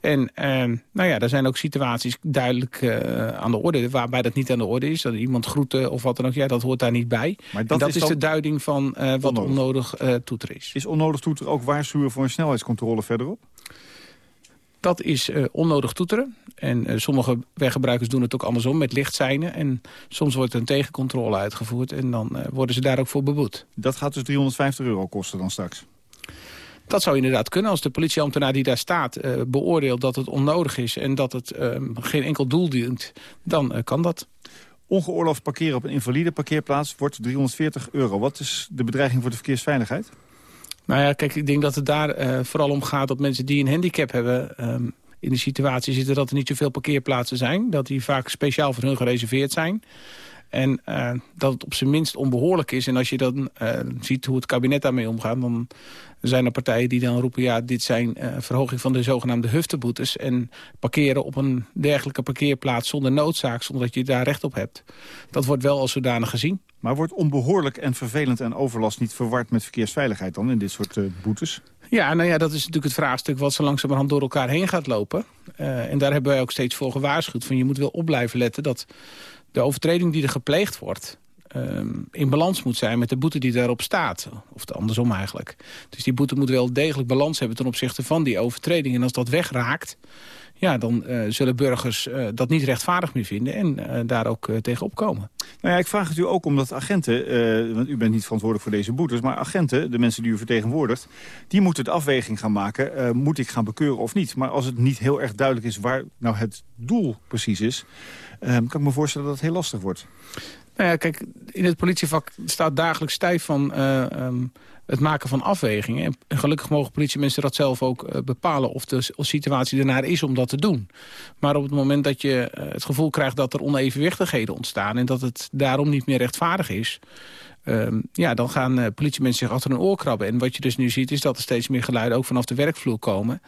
En eh, nou ja, er zijn ook situaties duidelijk eh, aan de orde waarbij dat niet aan de orde is. Dat iemand groeten of wat dan ook, ja, dat hoort daar niet bij. Maar En dat dat is de duiding van eh, wat onnodig. onnodig eh toeter is. Is onnodig toeter ook waarschuwen voor een snelheidscontrole verderop? Dat is eh, onnodig toeteren. En eh, sommige weggebruikers doen het ook andersom met lichtzijnen. En soms wordt er een tegencontrole uitgevoerd en dan eh, worden ze daar ook voor beboet. Dat gaat dus 350 euro kosten dan straks. Dat zou inderdaad kunnen als de politieambtenaar die daar staat beoordeelt dat het onnodig is en dat het eh, geen enkel doel dient, dan kan dat. Ongeoorloofd parkeren op een invalide parkeerplaats wordt 340 euro. Wat is de bedreiging voor de verkeersveiligheid? Nou ja, kijk, ik denk dat het daar eh, vooral om gaat dat mensen die een handicap hebben... ehm, in de situatie zitten dat er niet zoveel parkeerplaatsen zijn. Dat die vaak speciaal voor hun gereserveerd zijn. En eh, dat het op zijn minst onbehoorlijk is. En als je dan eh, ziet hoe het kabinet daarmee omgaat... dan zijn er partijen die dan roepen... ja, dit zijn eh, verhoging van de zogenaamde hufteboetes... en parkeren op een dergelijke parkeerplaats zonder noodzaak... zonder dat je daar recht op hebt. Dat wordt wel als zodanig gezien. Maar wordt onbehoorlijk en vervelend en overlast niet verward met verkeersveiligheid dan in dit soort eh, boetes? Ja, nou ja, dat is natuurlijk het vraagstuk wat zo langzamerhand door elkaar heen gaat lopen. Eh, en daar hebben wij ook steeds voor gewaarschuwd. Van je moet wel op blijven letten dat de overtreding die er gepleegd wordt... ehm, in balans moet zijn met de boete die daarop staat. Of de andersom eigenlijk. Dus die boete moet wel degelijk balans hebben ten opzichte van die overtreding. En als dat wegraakt, ja, dan eh, zullen burgers eh, dat niet rechtvaardig meer vinden... en eh, daar ook tegen opkomen. Nou ja, ik vraag het u ook omdat agenten, want u bent niet verantwoordelijk voor deze boetes... maar agenten, de mensen die u vertegenwoordigt, die moeten de afweging gaan maken... Moet ik gaan bekeuren of niet? Maar als het niet heel erg duidelijk is waar nou het doel precies is... Uh, kan ik me voorstellen dat het heel lastig wordt. Nou ja, kijk, in het politievak staat dagelijks stijf van uh, um, het maken van afwegingen. En gelukkig mogen politiemensen dat zelf ook uh, bepalen of de situatie ernaar is om dat te doen. Maar op het moment dat je uh, het gevoel krijgt dat er onevenwichtigheden ontstaan... en dat het daarom niet meer rechtvaardig is... Um, ja, dan gaan uh, politiemensen zich achter hun oor krabben. En wat je dus nu ziet is dat er steeds meer geluiden ook vanaf de werkvloer komen...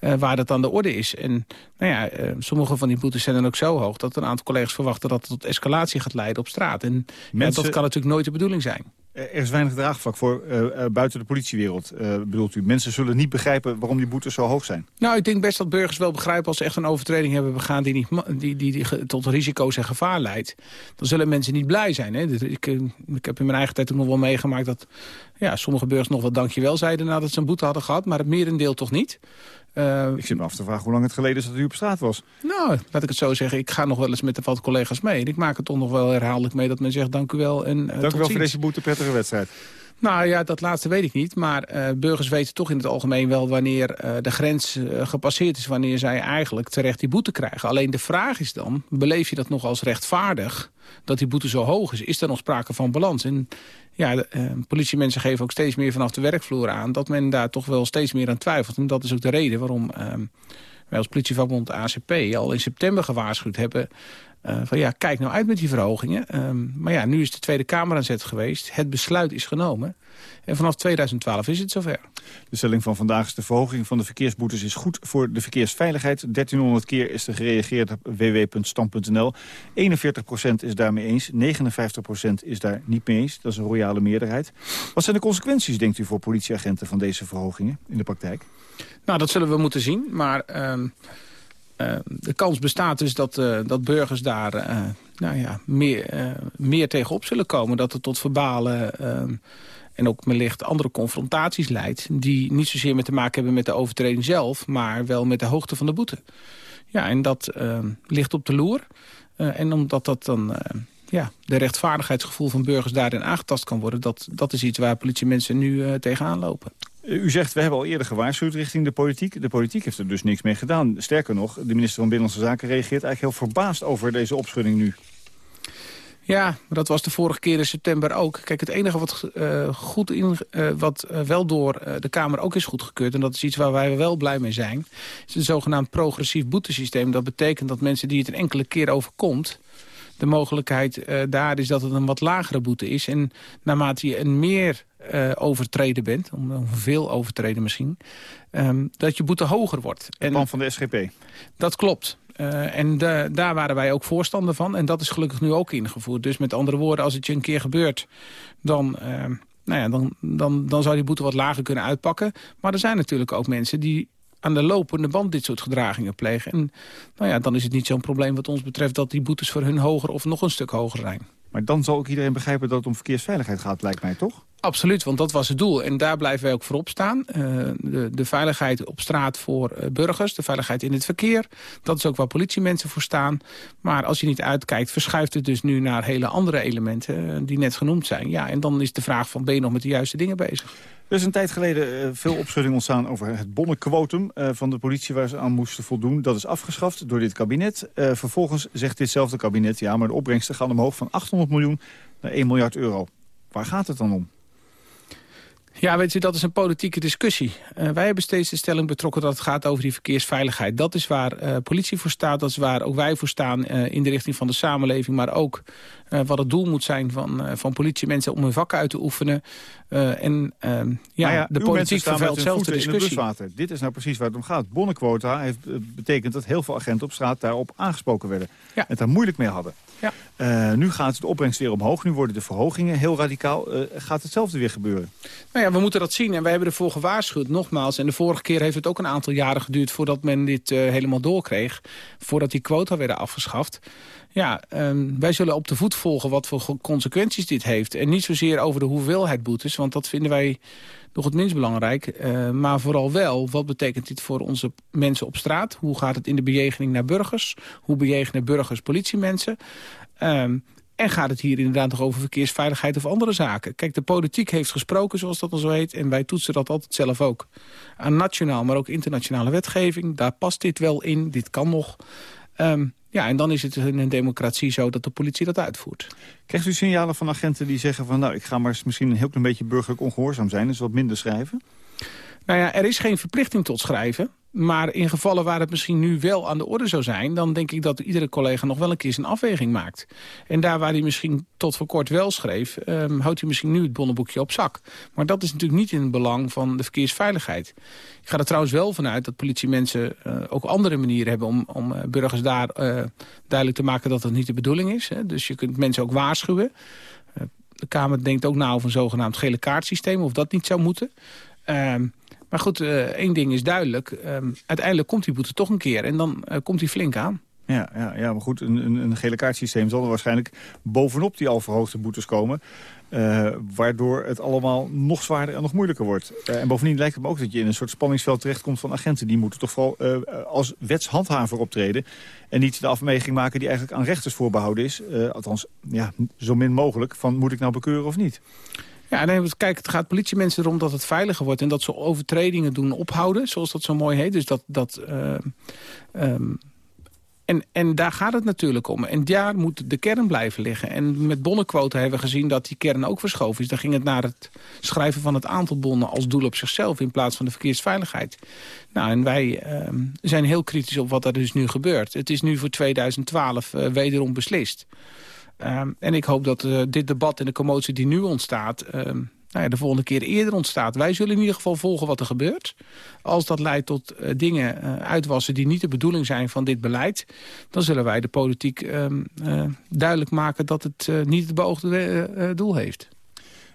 Uh, waar dat aan de orde is. En nou ja, uh, sommige van die boetes zijn dan ook zo hoog... dat een aantal collega's verwachten dat het tot escalatie gaat leiden op straat. En Mensen... dat kan natuurlijk nooit de bedoeling zijn. Er is weinig draagvlak voor uh, buiten de politiewereld, uh, bedoelt u. Mensen zullen niet begrijpen waarom die boetes zo hoog zijn. Nou, ik denk best dat burgers wel begrijpen als ze echt een overtreding hebben begaan... die, niet, die, die, die tot risico's en gevaar leidt. Dan zullen mensen niet blij zijn. Hè? Ik, ik heb in mijn eigen tijd ook nog wel meegemaakt dat ja, sommige burgers nog wel dankjewel zeiden... nadat ze een boete hadden gehad, maar het merendeel toch niet. Uh, ik zit me af te vragen hoe lang het geleden is dat u op straat was. Nou, laat ik het zo zeggen. Ik ga nog wel eens met de wat collega's mee. En ik maak het toch nog wel herhaaldelijk mee dat men zegt dank u wel. En, uh, dank u wel voor deze boete, prettige wedstrijd. Nou ja, dat laatste weet ik niet. Maar uh, burgers weten toch in het algemeen wel wanneer uh, de grens uh, gepasseerd is. Wanneer zij eigenlijk terecht die boete krijgen. Alleen de vraag is dan, beleef je dat nog als rechtvaardig? Dat die boete zo hoog is? Is er nog sprake van balans? En ja, de, politiemensen geven ook steeds meer vanaf de werkvloer aan... dat men daar toch wel steeds meer aan twijfelt. En dat is ook de reden waarom wij als politievakbond ACP al in september gewaarschuwd hebben... Uh, van ja, kijk nou uit met die verhogingen. Um, maar ja, nu is de Tweede Kamer aan zet geweest. Het besluit is genomen. En vanaf 2012 is het zover. De stelling van vandaag is de verhoging van de verkeersboetes is goed voor de verkeersveiligheid. 1300 keer is er gereageerd op www.stand.nl. 41% is daarmee eens, 59% is daar niet mee eens. Dat is een royale meerderheid. Wat zijn de consequenties, denkt u, voor politieagenten van deze verhogingen in de praktijk? Nou, dat zullen we moeten zien. Maar... Um... Uh, de kans bestaat dus dat, uh, dat burgers daar uh, nou ja, meer, meer tegenop zullen komen. Dat het tot verbale en ook wellicht andere confrontaties leidt... die niet zozeer met te maken hebben met de overtreding zelf... maar wel met de hoogte van de boete. Ja, en dat ligt op de loer. en omdat dat dan ja, de rechtvaardigheidsgevoel van burgers daarin aangetast kan worden... dat, dat is iets waar politiemensen nu tegenaan lopen. U zegt, we hebben al eerder gewaarschuwd richting de politiek. De politiek heeft er dus niks mee gedaan. Sterker nog, de minister van Binnenlandse Zaken reageert eigenlijk heel verbaasd over deze opschudding nu. Ja, maar dat was de vorige keer in september ook. Kijk, het enige wat, uh, goed in, uh, wat wel door de Kamer ook is goedgekeurd... en dat is iets waar wij wel blij mee zijn... is een zogenaamd progressief boetesysteem. Dat betekent dat mensen die het een enkele keer overkomt de mogelijkheid eh, daar is dat het een wat lagere boete is. En naarmate je een meer uh, overtreden bent, om, veel overtreden misschien, um, dat je boete hoger wordt. En plan van de SGP? Dat klopt. Uh, en de, daar waren wij ook voorstander van. En dat is gelukkig nu ook ingevoerd. Dus met andere woorden, als het je een keer gebeurt... dan, uh, nou ja, dan, dan, dan zou die boete wat lager kunnen uitpakken. Maar er zijn natuurlijk ook mensen die aan de lopende band dit soort gedragingen plegen. En nou ja, dan is het niet zo'n probleem wat ons betreft... dat die boetes voor hun hoger of nog een stuk hoger zijn. Maar dan zal ook iedereen begrijpen dat het om verkeersveiligheid gaat, lijkt mij, toch? Absoluut, want dat was het doel. En daar blijven wij ook voor opstaan. Uh, de, de, veiligheid op straat voor uh, burgers, de veiligheid in het verkeer. Dat is ook waar politiemensen voor staan. Maar als je niet uitkijkt, verschuift het dus nu naar hele andere elementen... Uh, die net genoemd zijn. Ja, en dan is de vraag van, ben je nog met de juiste dingen bezig? Er is een tijd geleden veel opschudding ontstaan over het bonnenquotum van de politie waar ze aan moesten voldoen. Dat is afgeschaft door dit kabinet. vervolgens zegt ditzelfde kabinet, ja, maar de opbrengsten gaan omhoog van 800 miljoen naar 1 miljard euro. Waar gaat het dan om? Ja, weet u, dat is een politieke discussie. Uh, wij hebben steeds de stelling betrokken dat het gaat over die verkeersveiligheid. Dat is waar uh, politie voor staat, dat is waar ook wij voor staan uh, in de richting van de samenleving. Maar ook wat het doel moet zijn van, van politiemensen om hun vakken uit te oefenen. en ehm, ja, ja, de politiek vervuilt zelf de discussie. Dit is nou precies waar het om gaat. Bonnenquota heeft betekend dat heel veel agenten op straat daarop aangesproken werden. Ja. En daar moeilijk mee hadden. Ja. Uh, nu gaat de opbrengst weer omhoog. Nu worden de verhogingen heel radicaal. Uh, gaat hetzelfde weer gebeuren? Nou ja, we moeten dat zien. En wij hebben ervoor gewaarschuwd, nogmaals. En de vorige keer heeft het ook een aantal jaren geduurd... voordat men dit uh, helemaal doorkreeg. Voordat die quota werden afgeschaft. Ja, um, wij zullen op de voet volgen wat voor consequenties dit heeft. En niet zozeer over de hoeveelheid boetes. Want dat vinden wij nog het minst belangrijk. Uh, maar vooral wel, wat betekent dit voor onze mensen op straat? Hoe gaat het in de bejegening naar burgers? Hoe bejegenen burgers politiemensen? Um, en gaat het hier inderdaad nog over verkeersveiligheid of andere zaken? Kijk, de politiek heeft gesproken, zoals dat al zo heet. En wij toetsen dat altijd zelf ook. Aan nationaal, maar ook internationale wetgeving. Daar past dit wel in, dit kan nog. Um, ja, en dan is het in een democratie zo dat de politie dat uitvoert. Krijgt u signalen van agenten die zeggen van... nou, ik ga maar misschien een heel klein beetje burgerlijk ongehoorzaam zijn... dus wat minder schrijven? Nou ja, er is geen verplichting tot schrijven. Maar in gevallen waar het misschien nu wel aan de orde zou zijn... dan denk ik dat iedere collega nog wel een keer zijn afweging maakt. En daar waar hij misschien tot voor kort wel schreef... Um, houdt hij misschien nu het bonnenboekje op zak. Maar dat is natuurlijk niet in het belang van de verkeersveiligheid. Ik ga er trouwens wel vanuit dat politiemensen uh, ook andere manieren hebben... om, om uh, burgers daar uh, duidelijk te maken dat dat niet de bedoeling is. Hè. Dus je kunt mensen ook waarschuwen. de Kamer denkt ook na over een zogenaamd gele kaartsysteem... of dat niet zou moeten... Um, maar goed, uh, één ding is duidelijk. Um, uiteindelijk komt die boete toch een keer en dan uh, komt hij flink aan. Ja, ja, ja, maar goed, een, een, gele kaartsysteem zal er waarschijnlijk bovenop die al verhoogde boetes komen. Uh, waardoor het allemaal nog zwaarder en nog moeilijker wordt. En bovendien lijkt het me ook dat je in een soort spanningsveld terechtkomt van agenten. Die moeten toch vooral als wetshandhaver optreden. En niet de afweging maken die eigenlijk aan rechters voorbehouden is. althans, ja, zo min mogelijk van moet ik nou bekeuren of niet. Ja, nee, kijk, het gaat politiemensen erom dat het veiliger wordt... en dat ze overtredingen doen ophouden, zoals dat zo mooi heet. Dus dat... dat uh, um, en, en daar gaat het natuurlijk om. En daar moet de kern blijven liggen. En met bonnenquota hebben we gezien dat die kern ook verschoven is. Dan ging het naar het schrijven van het aantal bonnen als doel op zichzelf... in plaats van de verkeersveiligheid. Nou, en wij uh, zijn heel kritisch op wat er dus nu gebeurt. Het is nu voor 2012 uh, wederom beslist. Um, en ik hoop dat uh, dit debat en de commotie die nu ontstaat... Um, nou ja, de volgende keer eerder ontstaat. Wij zullen in ieder geval volgen wat er gebeurt. Als dat leidt tot uh, dingen uh, uitwassen die niet de bedoeling zijn van dit beleid... dan zullen wij de politiek um, duidelijk maken dat het niet het beoogde doel heeft.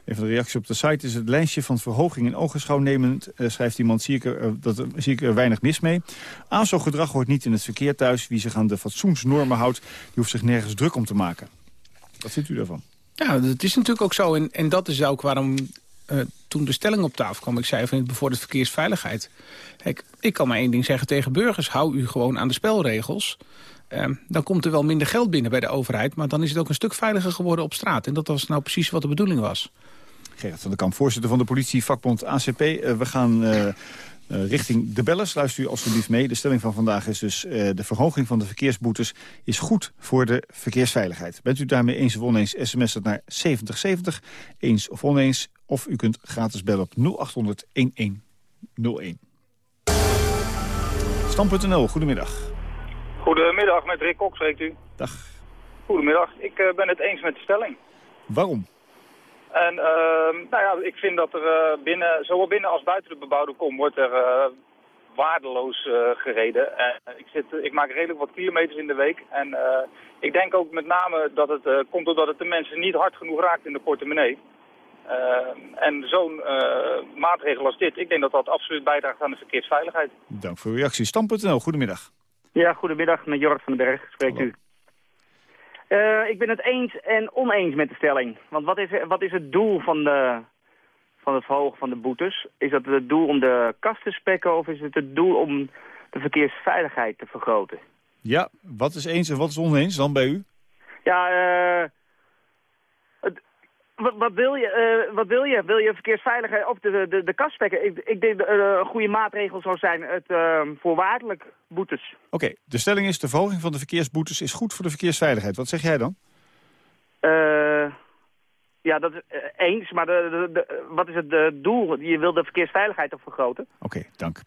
Even de reactie op de site is het lijstje van verhoging in ogenschouw nemend. schrijft iemand, zie ik, dat, zie ik er weinig mis mee. Aan gedrag hoort niet in het verkeer thuis. Wie zich aan de fatsoensnormen houdt, die hoeft zich nergens druk om te maken. Wat vindt u daarvan? Ja, dat is natuurlijk ook zo. En, en dat is ook waarom uh, toen de stelling op tafel kwam... ik zei van het bevordert verkeersveiligheid. Kijk, ik kan maar één ding zeggen tegen burgers. Hou u gewoon aan de spelregels. Uh, dan komt er wel minder geld binnen bij de overheid... maar dan is het ook een stuk veiliger geworden op straat. En dat was nou precies wat de bedoeling was. Gerrit van der Kamp, voorzitter van de politie, vakbond ACP. Uh, we gaan uh, richting de bellers. Luister u alstublieft mee. De stelling van vandaag is dus uh, de verhoging van de verkeersboetes is goed voor de verkeersveiligheid. Bent u daarmee eens of oneens, sms het naar 7070, eens of oneens. Of u kunt gratis bellen op 0800 1101. Stam.nl, goedemiddag. Goedemiddag, met Rick Kok spreekt u. Dag. Goedemiddag. Ik eh, ben het eens met de stelling. Waarom? En ehm, nou ja, ik vind dat er eh, binnen, zowel binnen als buiten de bebouwde kom wordt er eh, waardeloos eh, gereden. En ik, zit, ik maak redelijk wat kilometers in de week. En eh, ik denk ook met name dat het eh, komt doordat het de mensen niet hard genoeg raakt in de portemonnee. Ehm, en zo'n eh, maatregel als dit, ik denk dat dat absoluut bijdraagt aan de verkeersveiligheid. Dank voor uw reactie. Stam.nl, goedemiddag. Ja, goedemiddag, met Jorrit van den Berg, spreekt u. Eh, ik ben het eens en oneens met de stelling. Want wat is, wat is het doel van, de, van het verhogen van de boetes? Is dat het doel om de kast te spekken of is het het doel om de verkeersveiligheid te vergroten? Ja, wat is eens en wat is oneens dan bij u? Ja, eh... het- wat, wat, wil je, eh, wat wil je? Wil je verkeersveiligheid op de, de, de kast spekken? Ik, ik denk dat eh, een goede maatregel zou zijn het eh, voorwaardelijk boetes. Oké, de stelling is de verhoging van de verkeersboetes is goed voor de verkeersveiligheid. Wat zeg jij dan? Eh, ja, dat is eens, maar de, de, de- wat is het eh, doel? Je wil de verkeersveiligheid toch vergroten? Oké, dank.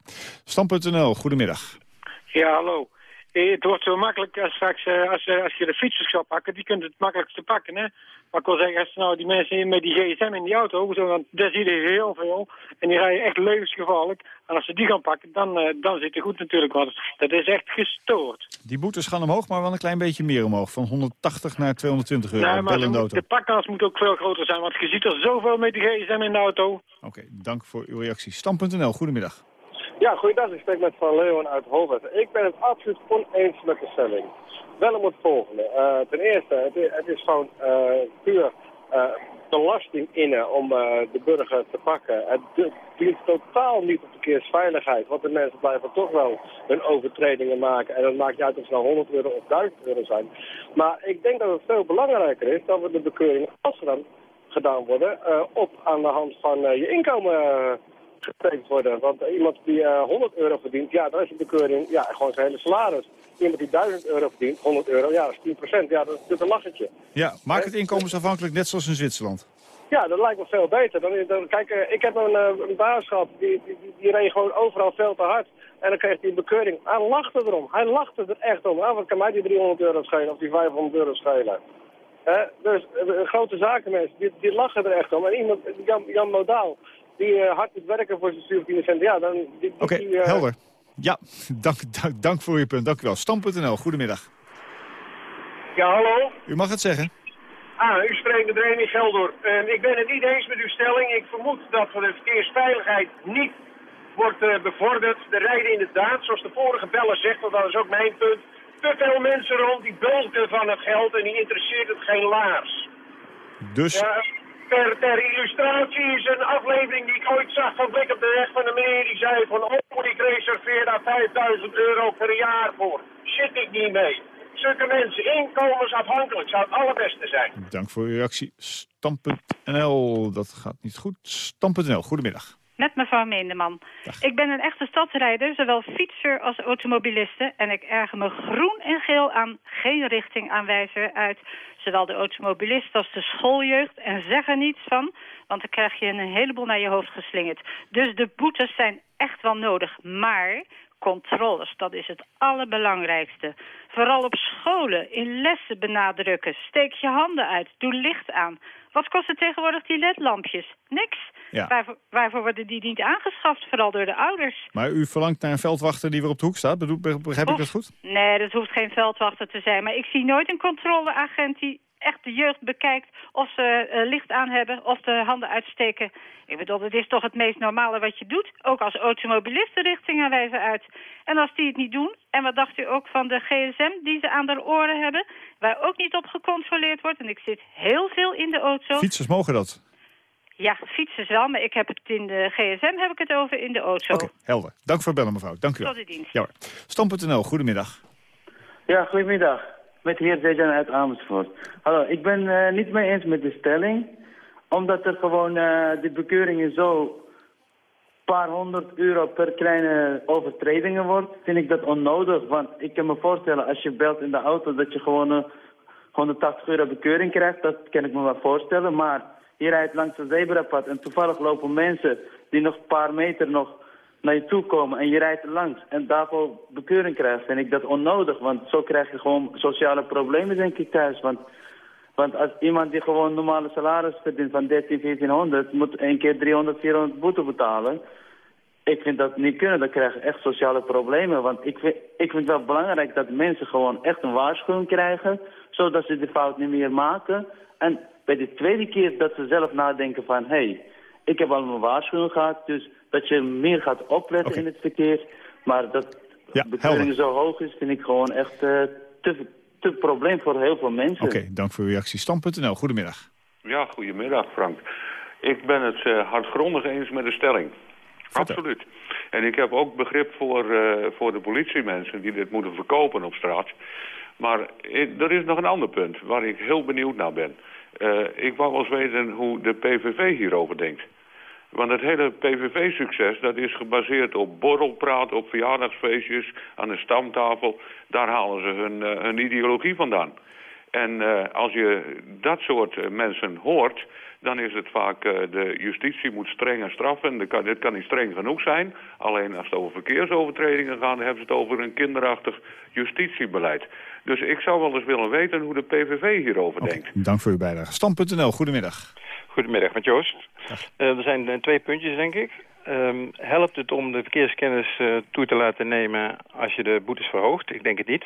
Stam.nl, goedemiddag. Ja, hallo. Eh, Het wordt zo makkelijk als straks, eh, als, eh, als je de fietsers gaat pakken, die kunt het makkelijkste pakken, hè. Maar ik wil zeggen, als nou die mensen met die gsm in die auto, zo, want daar zie je heel veel, en die rijden echt levensgevaarlijk. En als ze die gaan pakken, dan, dan zit het goed natuurlijk, want dat is echt gestoord. Die boetes gaan omhoog, maar wel een klein beetje meer omhoog. Van 180 naar 220 euro. Nee, maar moet- de pakkans moet ook veel groter zijn, want je ziet er zoveel met die gsm in de auto. Oké, dank voor uw reactie. Stam.nl, goedemiddag. Ja, goeiedag. Ik spreek met Van Leeuwen uit Holwert. Ik ben het absoluut oneens met de stelling. Wel om het volgende. Eh, ten eerste, het is, gewoon eh, puur eh, belasting innen om de burger te pakken. Het dient totaal niet op verkeersveiligheid. Want de mensen blijven toch wel hun overtredingen maken. En dat maakt niet uit of het nou 100 euro of 1000 euro zijn. Maar ik denk dat het veel belangrijker is dat we de bekeuringen, als ze dan gedaan worden, op aan de hand van je inkomen eh, getekend worden. Want iemand die eh, 100 euro verdient, ja, dan is de bekeuring ja, gewoon zijn hele salaris. Iemand die 1000 euro verdient, 100 euro, ja, dat is 10% Ja, dat is natuurlijk een lachertje. Ja, maak het inkomensafhankelijk net zoals in Zwitserland. Ja, dat lijkt me veel beter. Dan, dan, kijk, eh, ik heb een, eh, een baas gehad, die, die, die, die reed gewoon overal veel te hard. En dan kreeg hij een bekeuring. Hij lachte erom. Hij lachte er echt om. Ah, wat kan mij die 300 euro schelen of die 500 euro schelen? Dus grote zakenmensen, die, die lachen er echt om. En iemand, Jan, Jan Modaal, die eh, hard moet werken voor zijn stuurpine cent, ja, dan... Oké, eh, helder. Ja, dank, dank, dank voor uw punt. Dank u wel. Stam.nl, goedemiddag. Ja, hallo. U mag het zeggen. Ah, u spreekt met Remy Gelder. Ik ben het niet eens met uw stelling. Ik vermoed dat voor de verkeersveiligheid niet wordt eh, bevorderd. Er rijden inderdaad, zoals de vorige beller zegt, want dat is ook mijn punt, te veel mensen rond die bulken van het geld en die interesseert het geen laars. Dus, Ja, ter, ter illustratie is een aflevering die ik ooit zag van Blik op de Weg van de meneer die zei van oh, ik reserveer daar 5000 euro per jaar voor. Zit ik niet mee. Zulke mensen, inkomensafhankelijk, zou het allerbeste zijn. dank voor uw reactie. Stam.nl, dat gaat niet goed. Stam.nl, goedemiddag. Met mevrouw Meendeman. Ik ben een echte stadsrijder, zowel fietser als automobiliste. En ik erger me groen en geel aan geen richtingaanwijzer uit. Zowel de automobilist als de schooljeugd. En zeg er niets van, want dan krijg je een heleboel naar je hoofd geslingerd. Dus de boetes zijn echt wel nodig. Maar controles, dat is het allerbelangrijkste. Vooral op scholen, in lessen benadrukken. Steek je handen uit, doe licht aan. Wat kosten tegenwoordig die ledlampjes? Niks. Ja. Waarvoor, waarvoor worden die niet aangeschaft, vooral door de ouders? Maar u verlangt naar een veldwachter die weer op de hoek staat. Bedoel- Begrijp ik dat goed? Nee, dat hoeft geen veldwachter te zijn. Maar ik zie nooit een controleagent die echt de jeugd bekijkt... of ze eh, licht aan hebben of de handen uitsteken. Ik bedoel, het is toch het meest normale wat je doet. Ook als automobilist de richtingaanwijzer uit. En als die het niet doen... en wat dacht u ook van de gsm die ze aan de oren hebben... waar ook niet op gecontroleerd wordt. En ik zit heel veel in de auto. Fietsers mogen dat. Ja, fietsers wel, maar ik heb het in de gsm heb ik het over in de auto. Helder. Dank voor het bellen, mevrouw. Dank u wel. Tot de dienst. Ja. Stam.nl, goedemiddag. Ja, goedemiddag. Met heer Dejan uit Amersfoort. Hallo, ik ben eh niet mee eens met de stelling. Omdat er gewoon eh de bekeuringen zo paar honderd euro per kleine overtredingen wordt, vind ik dat onnodig. Want ik kan me voorstellen, als je belt in de auto, dat je gewoon een 180 euro bekeuring krijgt. Dat kan ik me wel voorstellen. Maar je rijdt langs een zebrapad en toevallig lopen mensen die nog een paar meter nog naar je toe komen en je rijdt langs en daarvoor bekeuring krijgt, vind ik dat onnodig. Want zo krijg je gewoon sociale problemen, denk ik, thuis. Want, want als iemand die gewoon normale salaris verdient van 13, 1400, moet één keer 300, 400 boete betalen. Ik vind dat niet kunnen, dan krijg je echt sociale problemen. Want ik vind, ik vind het wel belangrijk dat mensen gewoon echt een waarschuwing krijgen, zodat ze de fout niet meer maken. En bij de tweede keer dat ze zelf nadenken van, hé, hey, ik heb al een waarschuwing gehad, dus dat je meer gaat opletten in het verkeer. Maar dat Ja, de bekeuring zo hoog is, vind ik gewoon echt eh, te, te probleem voor heel veel mensen. Oké, dank voor uw reactie. Stam.nl, goedemiddag. Ja, goedemiddag Frank. Ik ben het eh, hardgrondig eens met de stelling. Absoluut. En ik heb ook begrip voor, eh, voor de politiemensen die dit moeten verkopen op straat. Maar ik- er is nog een ander punt waar ik heel benieuwd naar ben. Eh, ik wou wel eens weten hoe de PVV hierover denkt. Want het hele PVV-succes dat is gebaseerd op borrelpraat, op verjaardagsfeestjes, aan de stamtafel. Daar halen ze hun, eh, hun ideologie vandaan. En eh, als je dat soort eh, mensen hoort, dan is het vaak de justitie moet strenger straffen. Dat kan, dit kan niet streng genoeg zijn. Alleen als het over verkeersovertredingen gaat, dan hebben ze het over een kinderachtig justitiebeleid. Dus ik zou wel eens willen weten hoe de PVV hierover denkt. Dank voor uw bijdrage. Stam.nl, goedemiddag. Goedemiddag, met Joost. Eh, er zijn eh, twee puntjes, denk ik. Ehm, helpt het om de verkeerskennis eh, toe te laten nemen als je de boetes verhoogt? Ik denk het niet.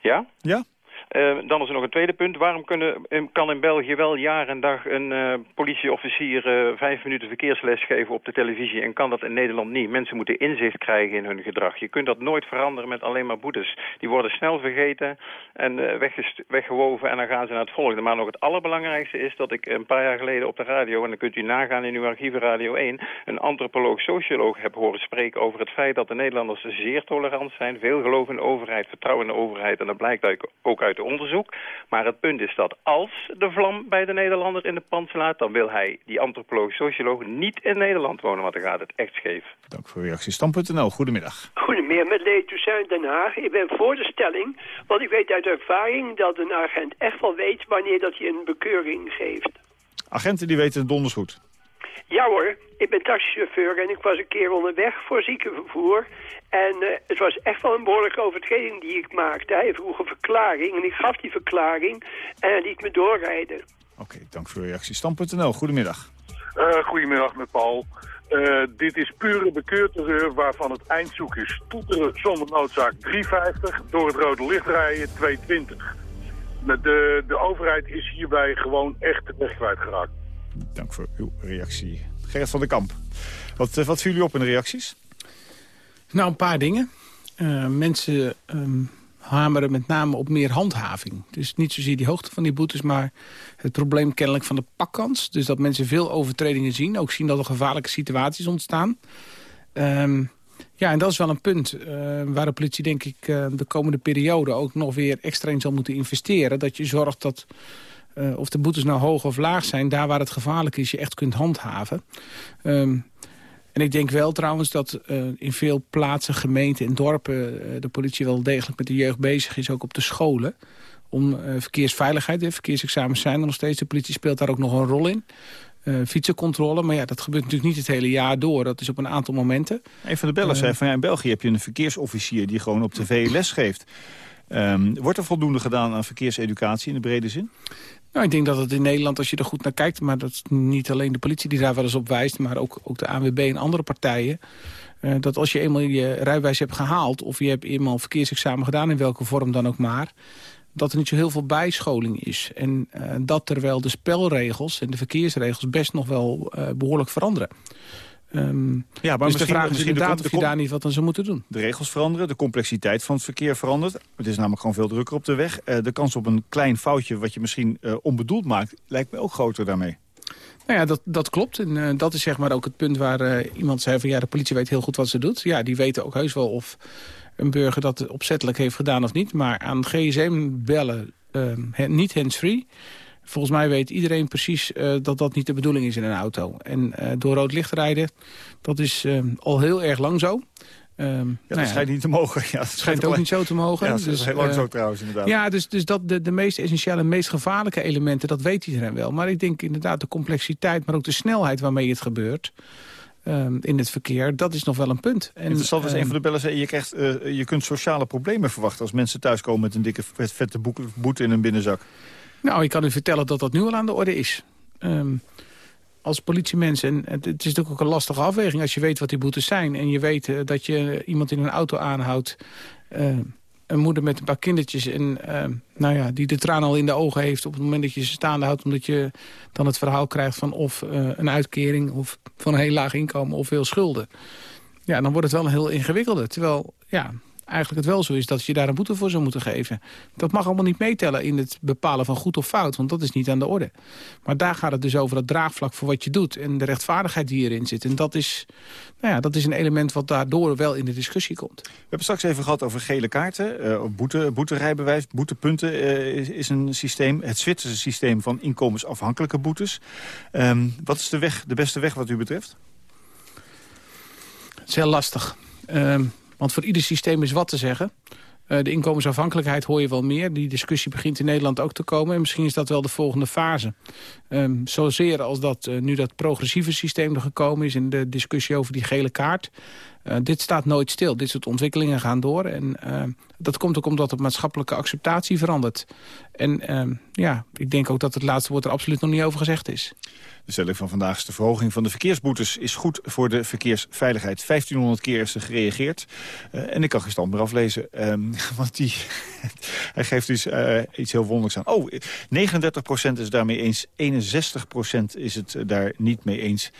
Ja? Ja. Eh, dan is er nog een tweede punt. Waarom kunnen, in- kan in België wel jaar en dag een eh, politieofficier eh, vijf minuten verkeersles geven op de televisie en kan dat in Nederland niet? Mensen moeten inzicht krijgen in hun gedrag. Je kunt dat nooit veranderen met alleen maar boetes. Die worden snel vergeten en eh, weggewoven en dan gaan ze naar het volgende. Maar nog het allerbelangrijkste is dat ik een paar jaar geleden op de radio, en dan kunt u nagaan in uw archieven Radio 1, een antropoloog-socioloog heb horen spreken over het feit dat de Nederlanders zeer tolerant zijn, veel geloven in de overheid, vertrouwen in de overheid en dat blijkt ook uit onderzoek. Maar het punt is dat als de vlam bij de Nederlander in de pand slaat, dan wil hij, die antropoloog-socioloog, niet in Nederland wonen, want dan gaat het echt scheef. Dank voor uw reactie. Stam.nl, goedemiddag. Goedemiddag, met Lee Toussaint Den Haag. Ik ben voor de stelling, want ik weet uit ervaring dat een agent echt wel weet wanneer dat hij een bekeuring geeft. Agenten die weten het donders goed. Ja hoor, ik ben taxichauffeur en ik was een keer onderweg voor ziekenvervoer. En eh, het was echt wel een behoorlijke overtreding die ik maakte. Hij vroeg een verklaring en ik gaf die verklaring en hij liet me doorrijden. Oké, dank voor uw reactie. Stam.nl, goedemiddag. Eh, goedemiddag met Paul. Eh, dit is pure bekeurterreur waarvan het eindzoek is toeteren zonder noodzaak 3,50, door het rode licht rijden 2,20. Met De, de overheid is hierbij gewoon echt de weg kwijtgeraakt. Dank voor uw reactie. Gerrit van der Kamp. Wat, eh, wat viel u op in de reacties? Nou, een paar dingen. Eh, mensen ehm, hameren met name op meer handhaving. Dus niet zozeer die hoogte van die boetes, maar het probleem kennelijk van de pakkans. Dus dat mensen veel overtredingen zien, ook zien dat er gevaarlijke situaties ontstaan. Ehm, ja, en dat is wel een punt eh, waar de politie denk ik de komende periode ook nog weer extra in zal moeten investeren. Dat je zorgt dat, eh, of de boetes nou hoog of laag zijn, daar waar het gevaarlijk is, je echt kunt handhaven. Ehm, en ik denk wel trouwens dat eh, in veel plaatsen, gemeenten en dorpen... eh, de politie wel degelijk met de jeugd bezig is, ook op de scholen. Om eh, verkeersveiligheid, hè, verkeersexamens zijn er nog steeds. De politie speelt daar ook nog een rol in. Eh, fietsencontrole, maar ja, dat gebeurt natuurlijk niet het hele jaar door. Dat is op een aantal momenten. Een van de bellen Eh, zei van ja, in België heb je een verkeersofficier die gewoon op tv les geeft. Ehm, wordt er voldoende gedaan aan verkeerseducatie in de brede zin? Nou, ik denk dat het in Nederland, als je er goed naar kijkt... maar dat is niet alleen de politie die daar wel eens op wijst... maar ook, ook de ANWB en andere partijen... eh, dat als je eenmaal je rijbewijs hebt gehaald... of je hebt eenmaal verkeersexamen gedaan, in welke vorm dan ook maar... dat er niet zo heel veel bijscholing is. En eh, dat terwijl de spelregels en de verkeersregels... best nog wel eh, behoorlijk veranderen. Ehm, Ja, maar dus de misschien- vraag is inderdaad de- of de je daar niet wat aan zou moeten doen. De regels veranderen, de complexiteit van het verkeer verandert. Het is namelijk gewoon veel drukker op de weg. Eh, de kans op een klein foutje wat je misschien eh, onbedoeld maakt... lijkt me ook groter daarmee. Nou ja, dat, dat klopt. En eh, dat is zeg maar ook het punt waar iemand zei van... ja, de politie weet heel goed wat ze doet. Ja, die weten ook heus wel of een burger dat opzettelijk heeft gedaan of niet. Maar aan gsm bellen, ehm, niet hands-free... Volgens mij weet iedereen precies eh, dat dat niet de bedoeling is in een auto. En eh, door rood licht rijden, dat is ehm, al heel erg lang zo. Ehm, Ja, nou dat ja, schijnt niet te mogen. Ja, dat het schijnt ook niet zo te mogen. Ja, dat is Dus, heel lang eh, zo trouwens inderdaad. Ja, dus, dus dat de, de meest essentiële en meest gevaarlijke elementen, dat weet iedereen wel. Maar ik denk inderdaad de complexiteit, maar ook de snelheid waarmee het gebeurt... ehm, in het verkeer, dat is nog wel een punt. En, Interessant was een ehm, van de bellen zei, je, krijgt, je kunt sociale problemen verwachten... als mensen thuiskomen met een dikke vette boete in hun binnenzak. Nou, ik kan u vertellen dat dat nu al aan de orde is. Um, als politiemensen, en het is natuurlijk ook een lastige afweging... als je weet wat die boetes zijn en je weet uh, dat je iemand in een auto aanhoudt... Uh, een moeder met een paar kindertjes en uh, nou ja, die de traan al in de ogen heeft... op het moment dat je ze staande houdt... omdat je dan het verhaal krijgt van of een uitkering... of van een heel laag inkomen of veel schulden. Ja, dan wordt het wel een heel ingewikkelde. Terwijl, ja, eigenlijk het wel zo is dat je daar een boete voor zou moeten geven. Dat mag allemaal niet meetellen in het bepalen van goed of fout, want dat is niet aan de orde. Maar daar gaat het dus over het draagvlak voor wat je doet en de rechtvaardigheid die erin zit. En dat is, nou ja, dat is een element wat daardoor wel in de discussie komt. We hebben straks even gehad over gele kaarten, uh, boete, boeterijbewijs, boetepunten uh, is, is, een systeem. Het Zwitserse systeem van inkomensafhankelijke boetes. Um, wat is de, weg, de beste weg wat u betreft? Het is heel lastig. Um, want voor ieder systeem is wat te zeggen. Uh, de inkomensafhankelijkheid hoor je wel meer. Die discussie begint in Nederland ook te komen. En misschien is dat wel de volgende fase. Um, zozeer als dat uh, nu dat progressieve systeem er gekomen is... in de discussie over die gele kaart... Uh, dit staat nooit stil. Dit soort ontwikkelingen gaan door. En uh, dat komt ook omdat de maatschappelijke acceptatie verandert. En uh, ja, ik denk ook dat het laatste woord er absoluut nog niet over gezegd is. De stelling van vandaag is de verhoging van de verkeersboetes is goed voor de verkeersveiligheid. 1500 keer is er gereageerd. Uh, en ik kan geen meer aflezen. Um, want die, hij geeft dus uh, iets heel wonderlijks aan. Oh, 39% is daarmee eens. 61% is het daar niet mee eens.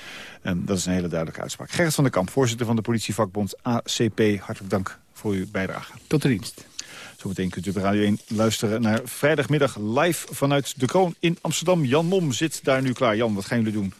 Um, dat is een hele duidelijke uitspraak. Gerrit van der Kamp, voorzitter van de politievakbond ACP. Hartelijk dank voor uw bijdrage. Tot de dienst. Zometeen kunt u op Radio 1 luisteren naar vrijdagmiddag live vanuit De Kroon in Amsterdam. Jan Mom zit daar nu klaar. Jan, wat gaan jullie doen?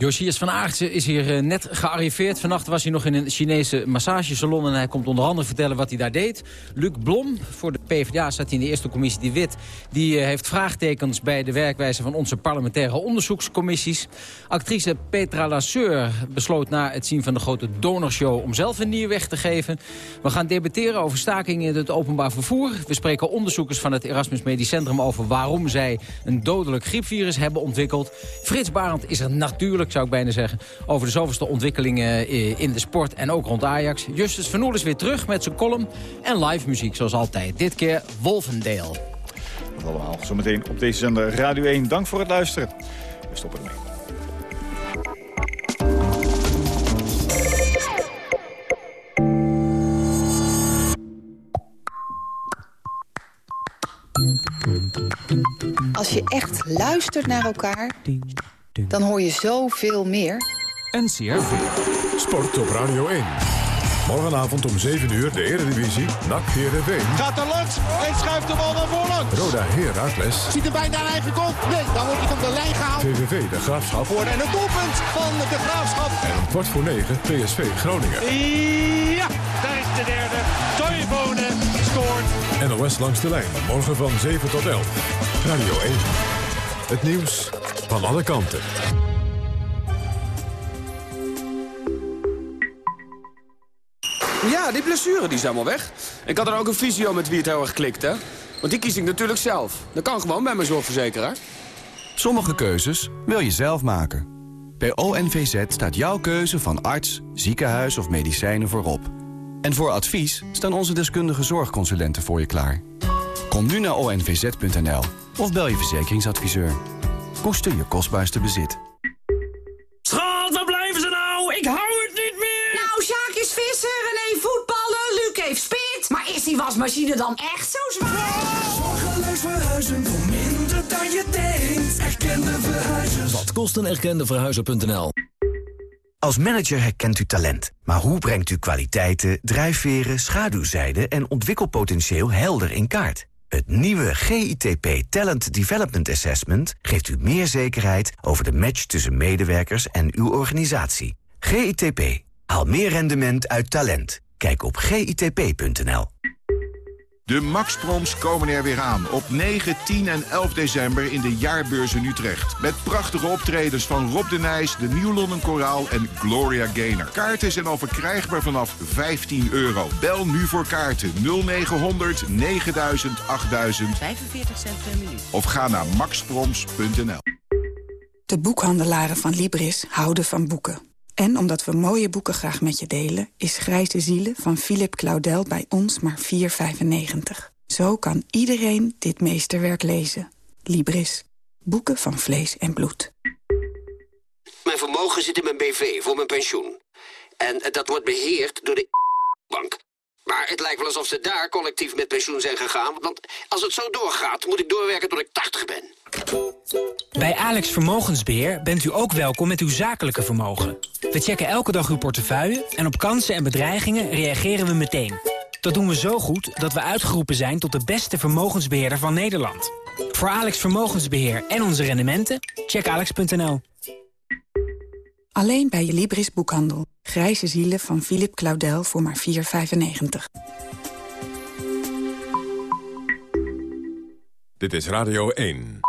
Josias van Aartsen is hier uh, net gearriveerd. Vannacht was hij nog in een Chinese massagesalon... en hij komt onder andere vertellen wat hij daar deed. Luc Blom, voor de PvdA zat hij in de eerste commissie. Die Wit die, uh, heeft vraagtekens bij de werkwijze van onze parlementaire onderzoekscommissies. Actrice Petra Lasseur besloot na het zien van de grote donorshow... om zelf een nieuwe weg te geven. We gaan debatteren over stakingen in het openbaar vervoer. We spreken onderzoekers van het Erasmus Medisch Centrum... over waarom zij een dodelijk griepvirus hebben ontwikkeld. Frits Barend is er natuurlijk zou ik bijna zeggen... over de zoveelste ontwikkelingen eh, in de sport en ook rond Ajax. Justus Van Oel is weer terug met zijn column en live muziek zoals altijd. Dit keer Wolfendale. Dat allemaal zometeen op deze zender Radio 1. Dank voor het luisteren. We stoppen ermee. Als je echt luistert naar elkaar dan hoor je zoveel meer. NCRV. Sport op Radio 1. Morgenavond om 7 uur de Eredivisie. NAC Heerenveen. Gaat er langs en schuift de bal naar voren. Roda Heracles. Ziet er bijna een eigen kop. Nee, dan wordt hij op de lijn gehaald. VVV de Graafschap. Voor en het doelpunt van de Graafschap. En om kwart voor 9 PSV Groningen. Ja, daar is de derde. Toivonen scoort. NOS langs de lijn. Morgen van 7 tot 11. Radio 1. Het nieuws van alle kanten. Ja, die blessure die is helemaal weg. Ik had er ook een visio met wie het heel erg klikt, hè? Want die kies ik natuurlijk zelf. Dat kan gewoon bij mijn zorgverzekeraar. Sommige keuzes wil je zelf maken. Bij ONVZ staat jouw keuze van arts, ziekenhuis of medicijnen voorop. En voor advies staan onze deskundige zorgconsulenten voor je klaar. Kom nu naar onvz.nl of bel je verzekeringsadviseur. Koester je kostbaarste bezit. Schat, waar blijven ze nou? Ik hou het niet meer! Nou, Sjaak is vissen, René voetballen, Luc heeft spit. Maar is die wasmachine dan echt zo zwaar? Zorgeloos verhuizen voor minder dan je denkt. Erkende verhuizers. Wat kost een erkende verhuizer.nl? Als manager herkent u talent. Maar hoe brengt u kwaliteiten, drijfveren, schaduwzijden en ontwikkelpotentieel helder in kaart? Het nieuwe GITP Talent Development Assessment geeft u meer zekerheid over de match tussen medewerkers en uw organisatie. GITP. Haal meer rendement uit talent. Kijk op gitp.nl. De Max Proms komen er weer aan op 9, 10 en 11 december in de jaarbeurs in Utrecht. Met prachtige optredens van Rob de Nijs, de Nieuw London Koraal en Gloria Gaynor. Kaarten zijn al verkrijgbaar vanaf 15 euro. Bel nu voor kaarten 0900 9000 8000 45 cent per minuut. of ga naar maxproms.nl. De boekhandelaren van Libris houden van boeken. En omdat we mooie boeken graag met je delen... is Grijze Zielen van Philip Claudel bij ons maar 4,95. Zo kan iedereen dit meesterwerk lezen. Libris. Boeken van vlees en bloed. Mijn vermogen zit in mijn BV voor mijn pensioen. En dat wordt beheerd door de bank. Maar het lijkt wel alsof ze daar collectief met pensioen zijn gegaan. Want als het zo doorgaat, moet ik doorwerken tot ik 80 ben. Bij Alex Vermogensbeheer bent u ook welkom met uw zakelijke vermogen. We checken elke dag uw portefeuille en op kansen en bedreigingen reageren we meteen. Dat doen we zo goed dat we uitgeroepen zijn tot de beste vermogensbeheerder van Nederland. Voor Alex Vermogensbeheer en onze rendementen, check alex.nl. Alleen bij je Libris boekhandel. Grijze zielen van Philip Claudel voor maar 4,95. Dit is Radio 1.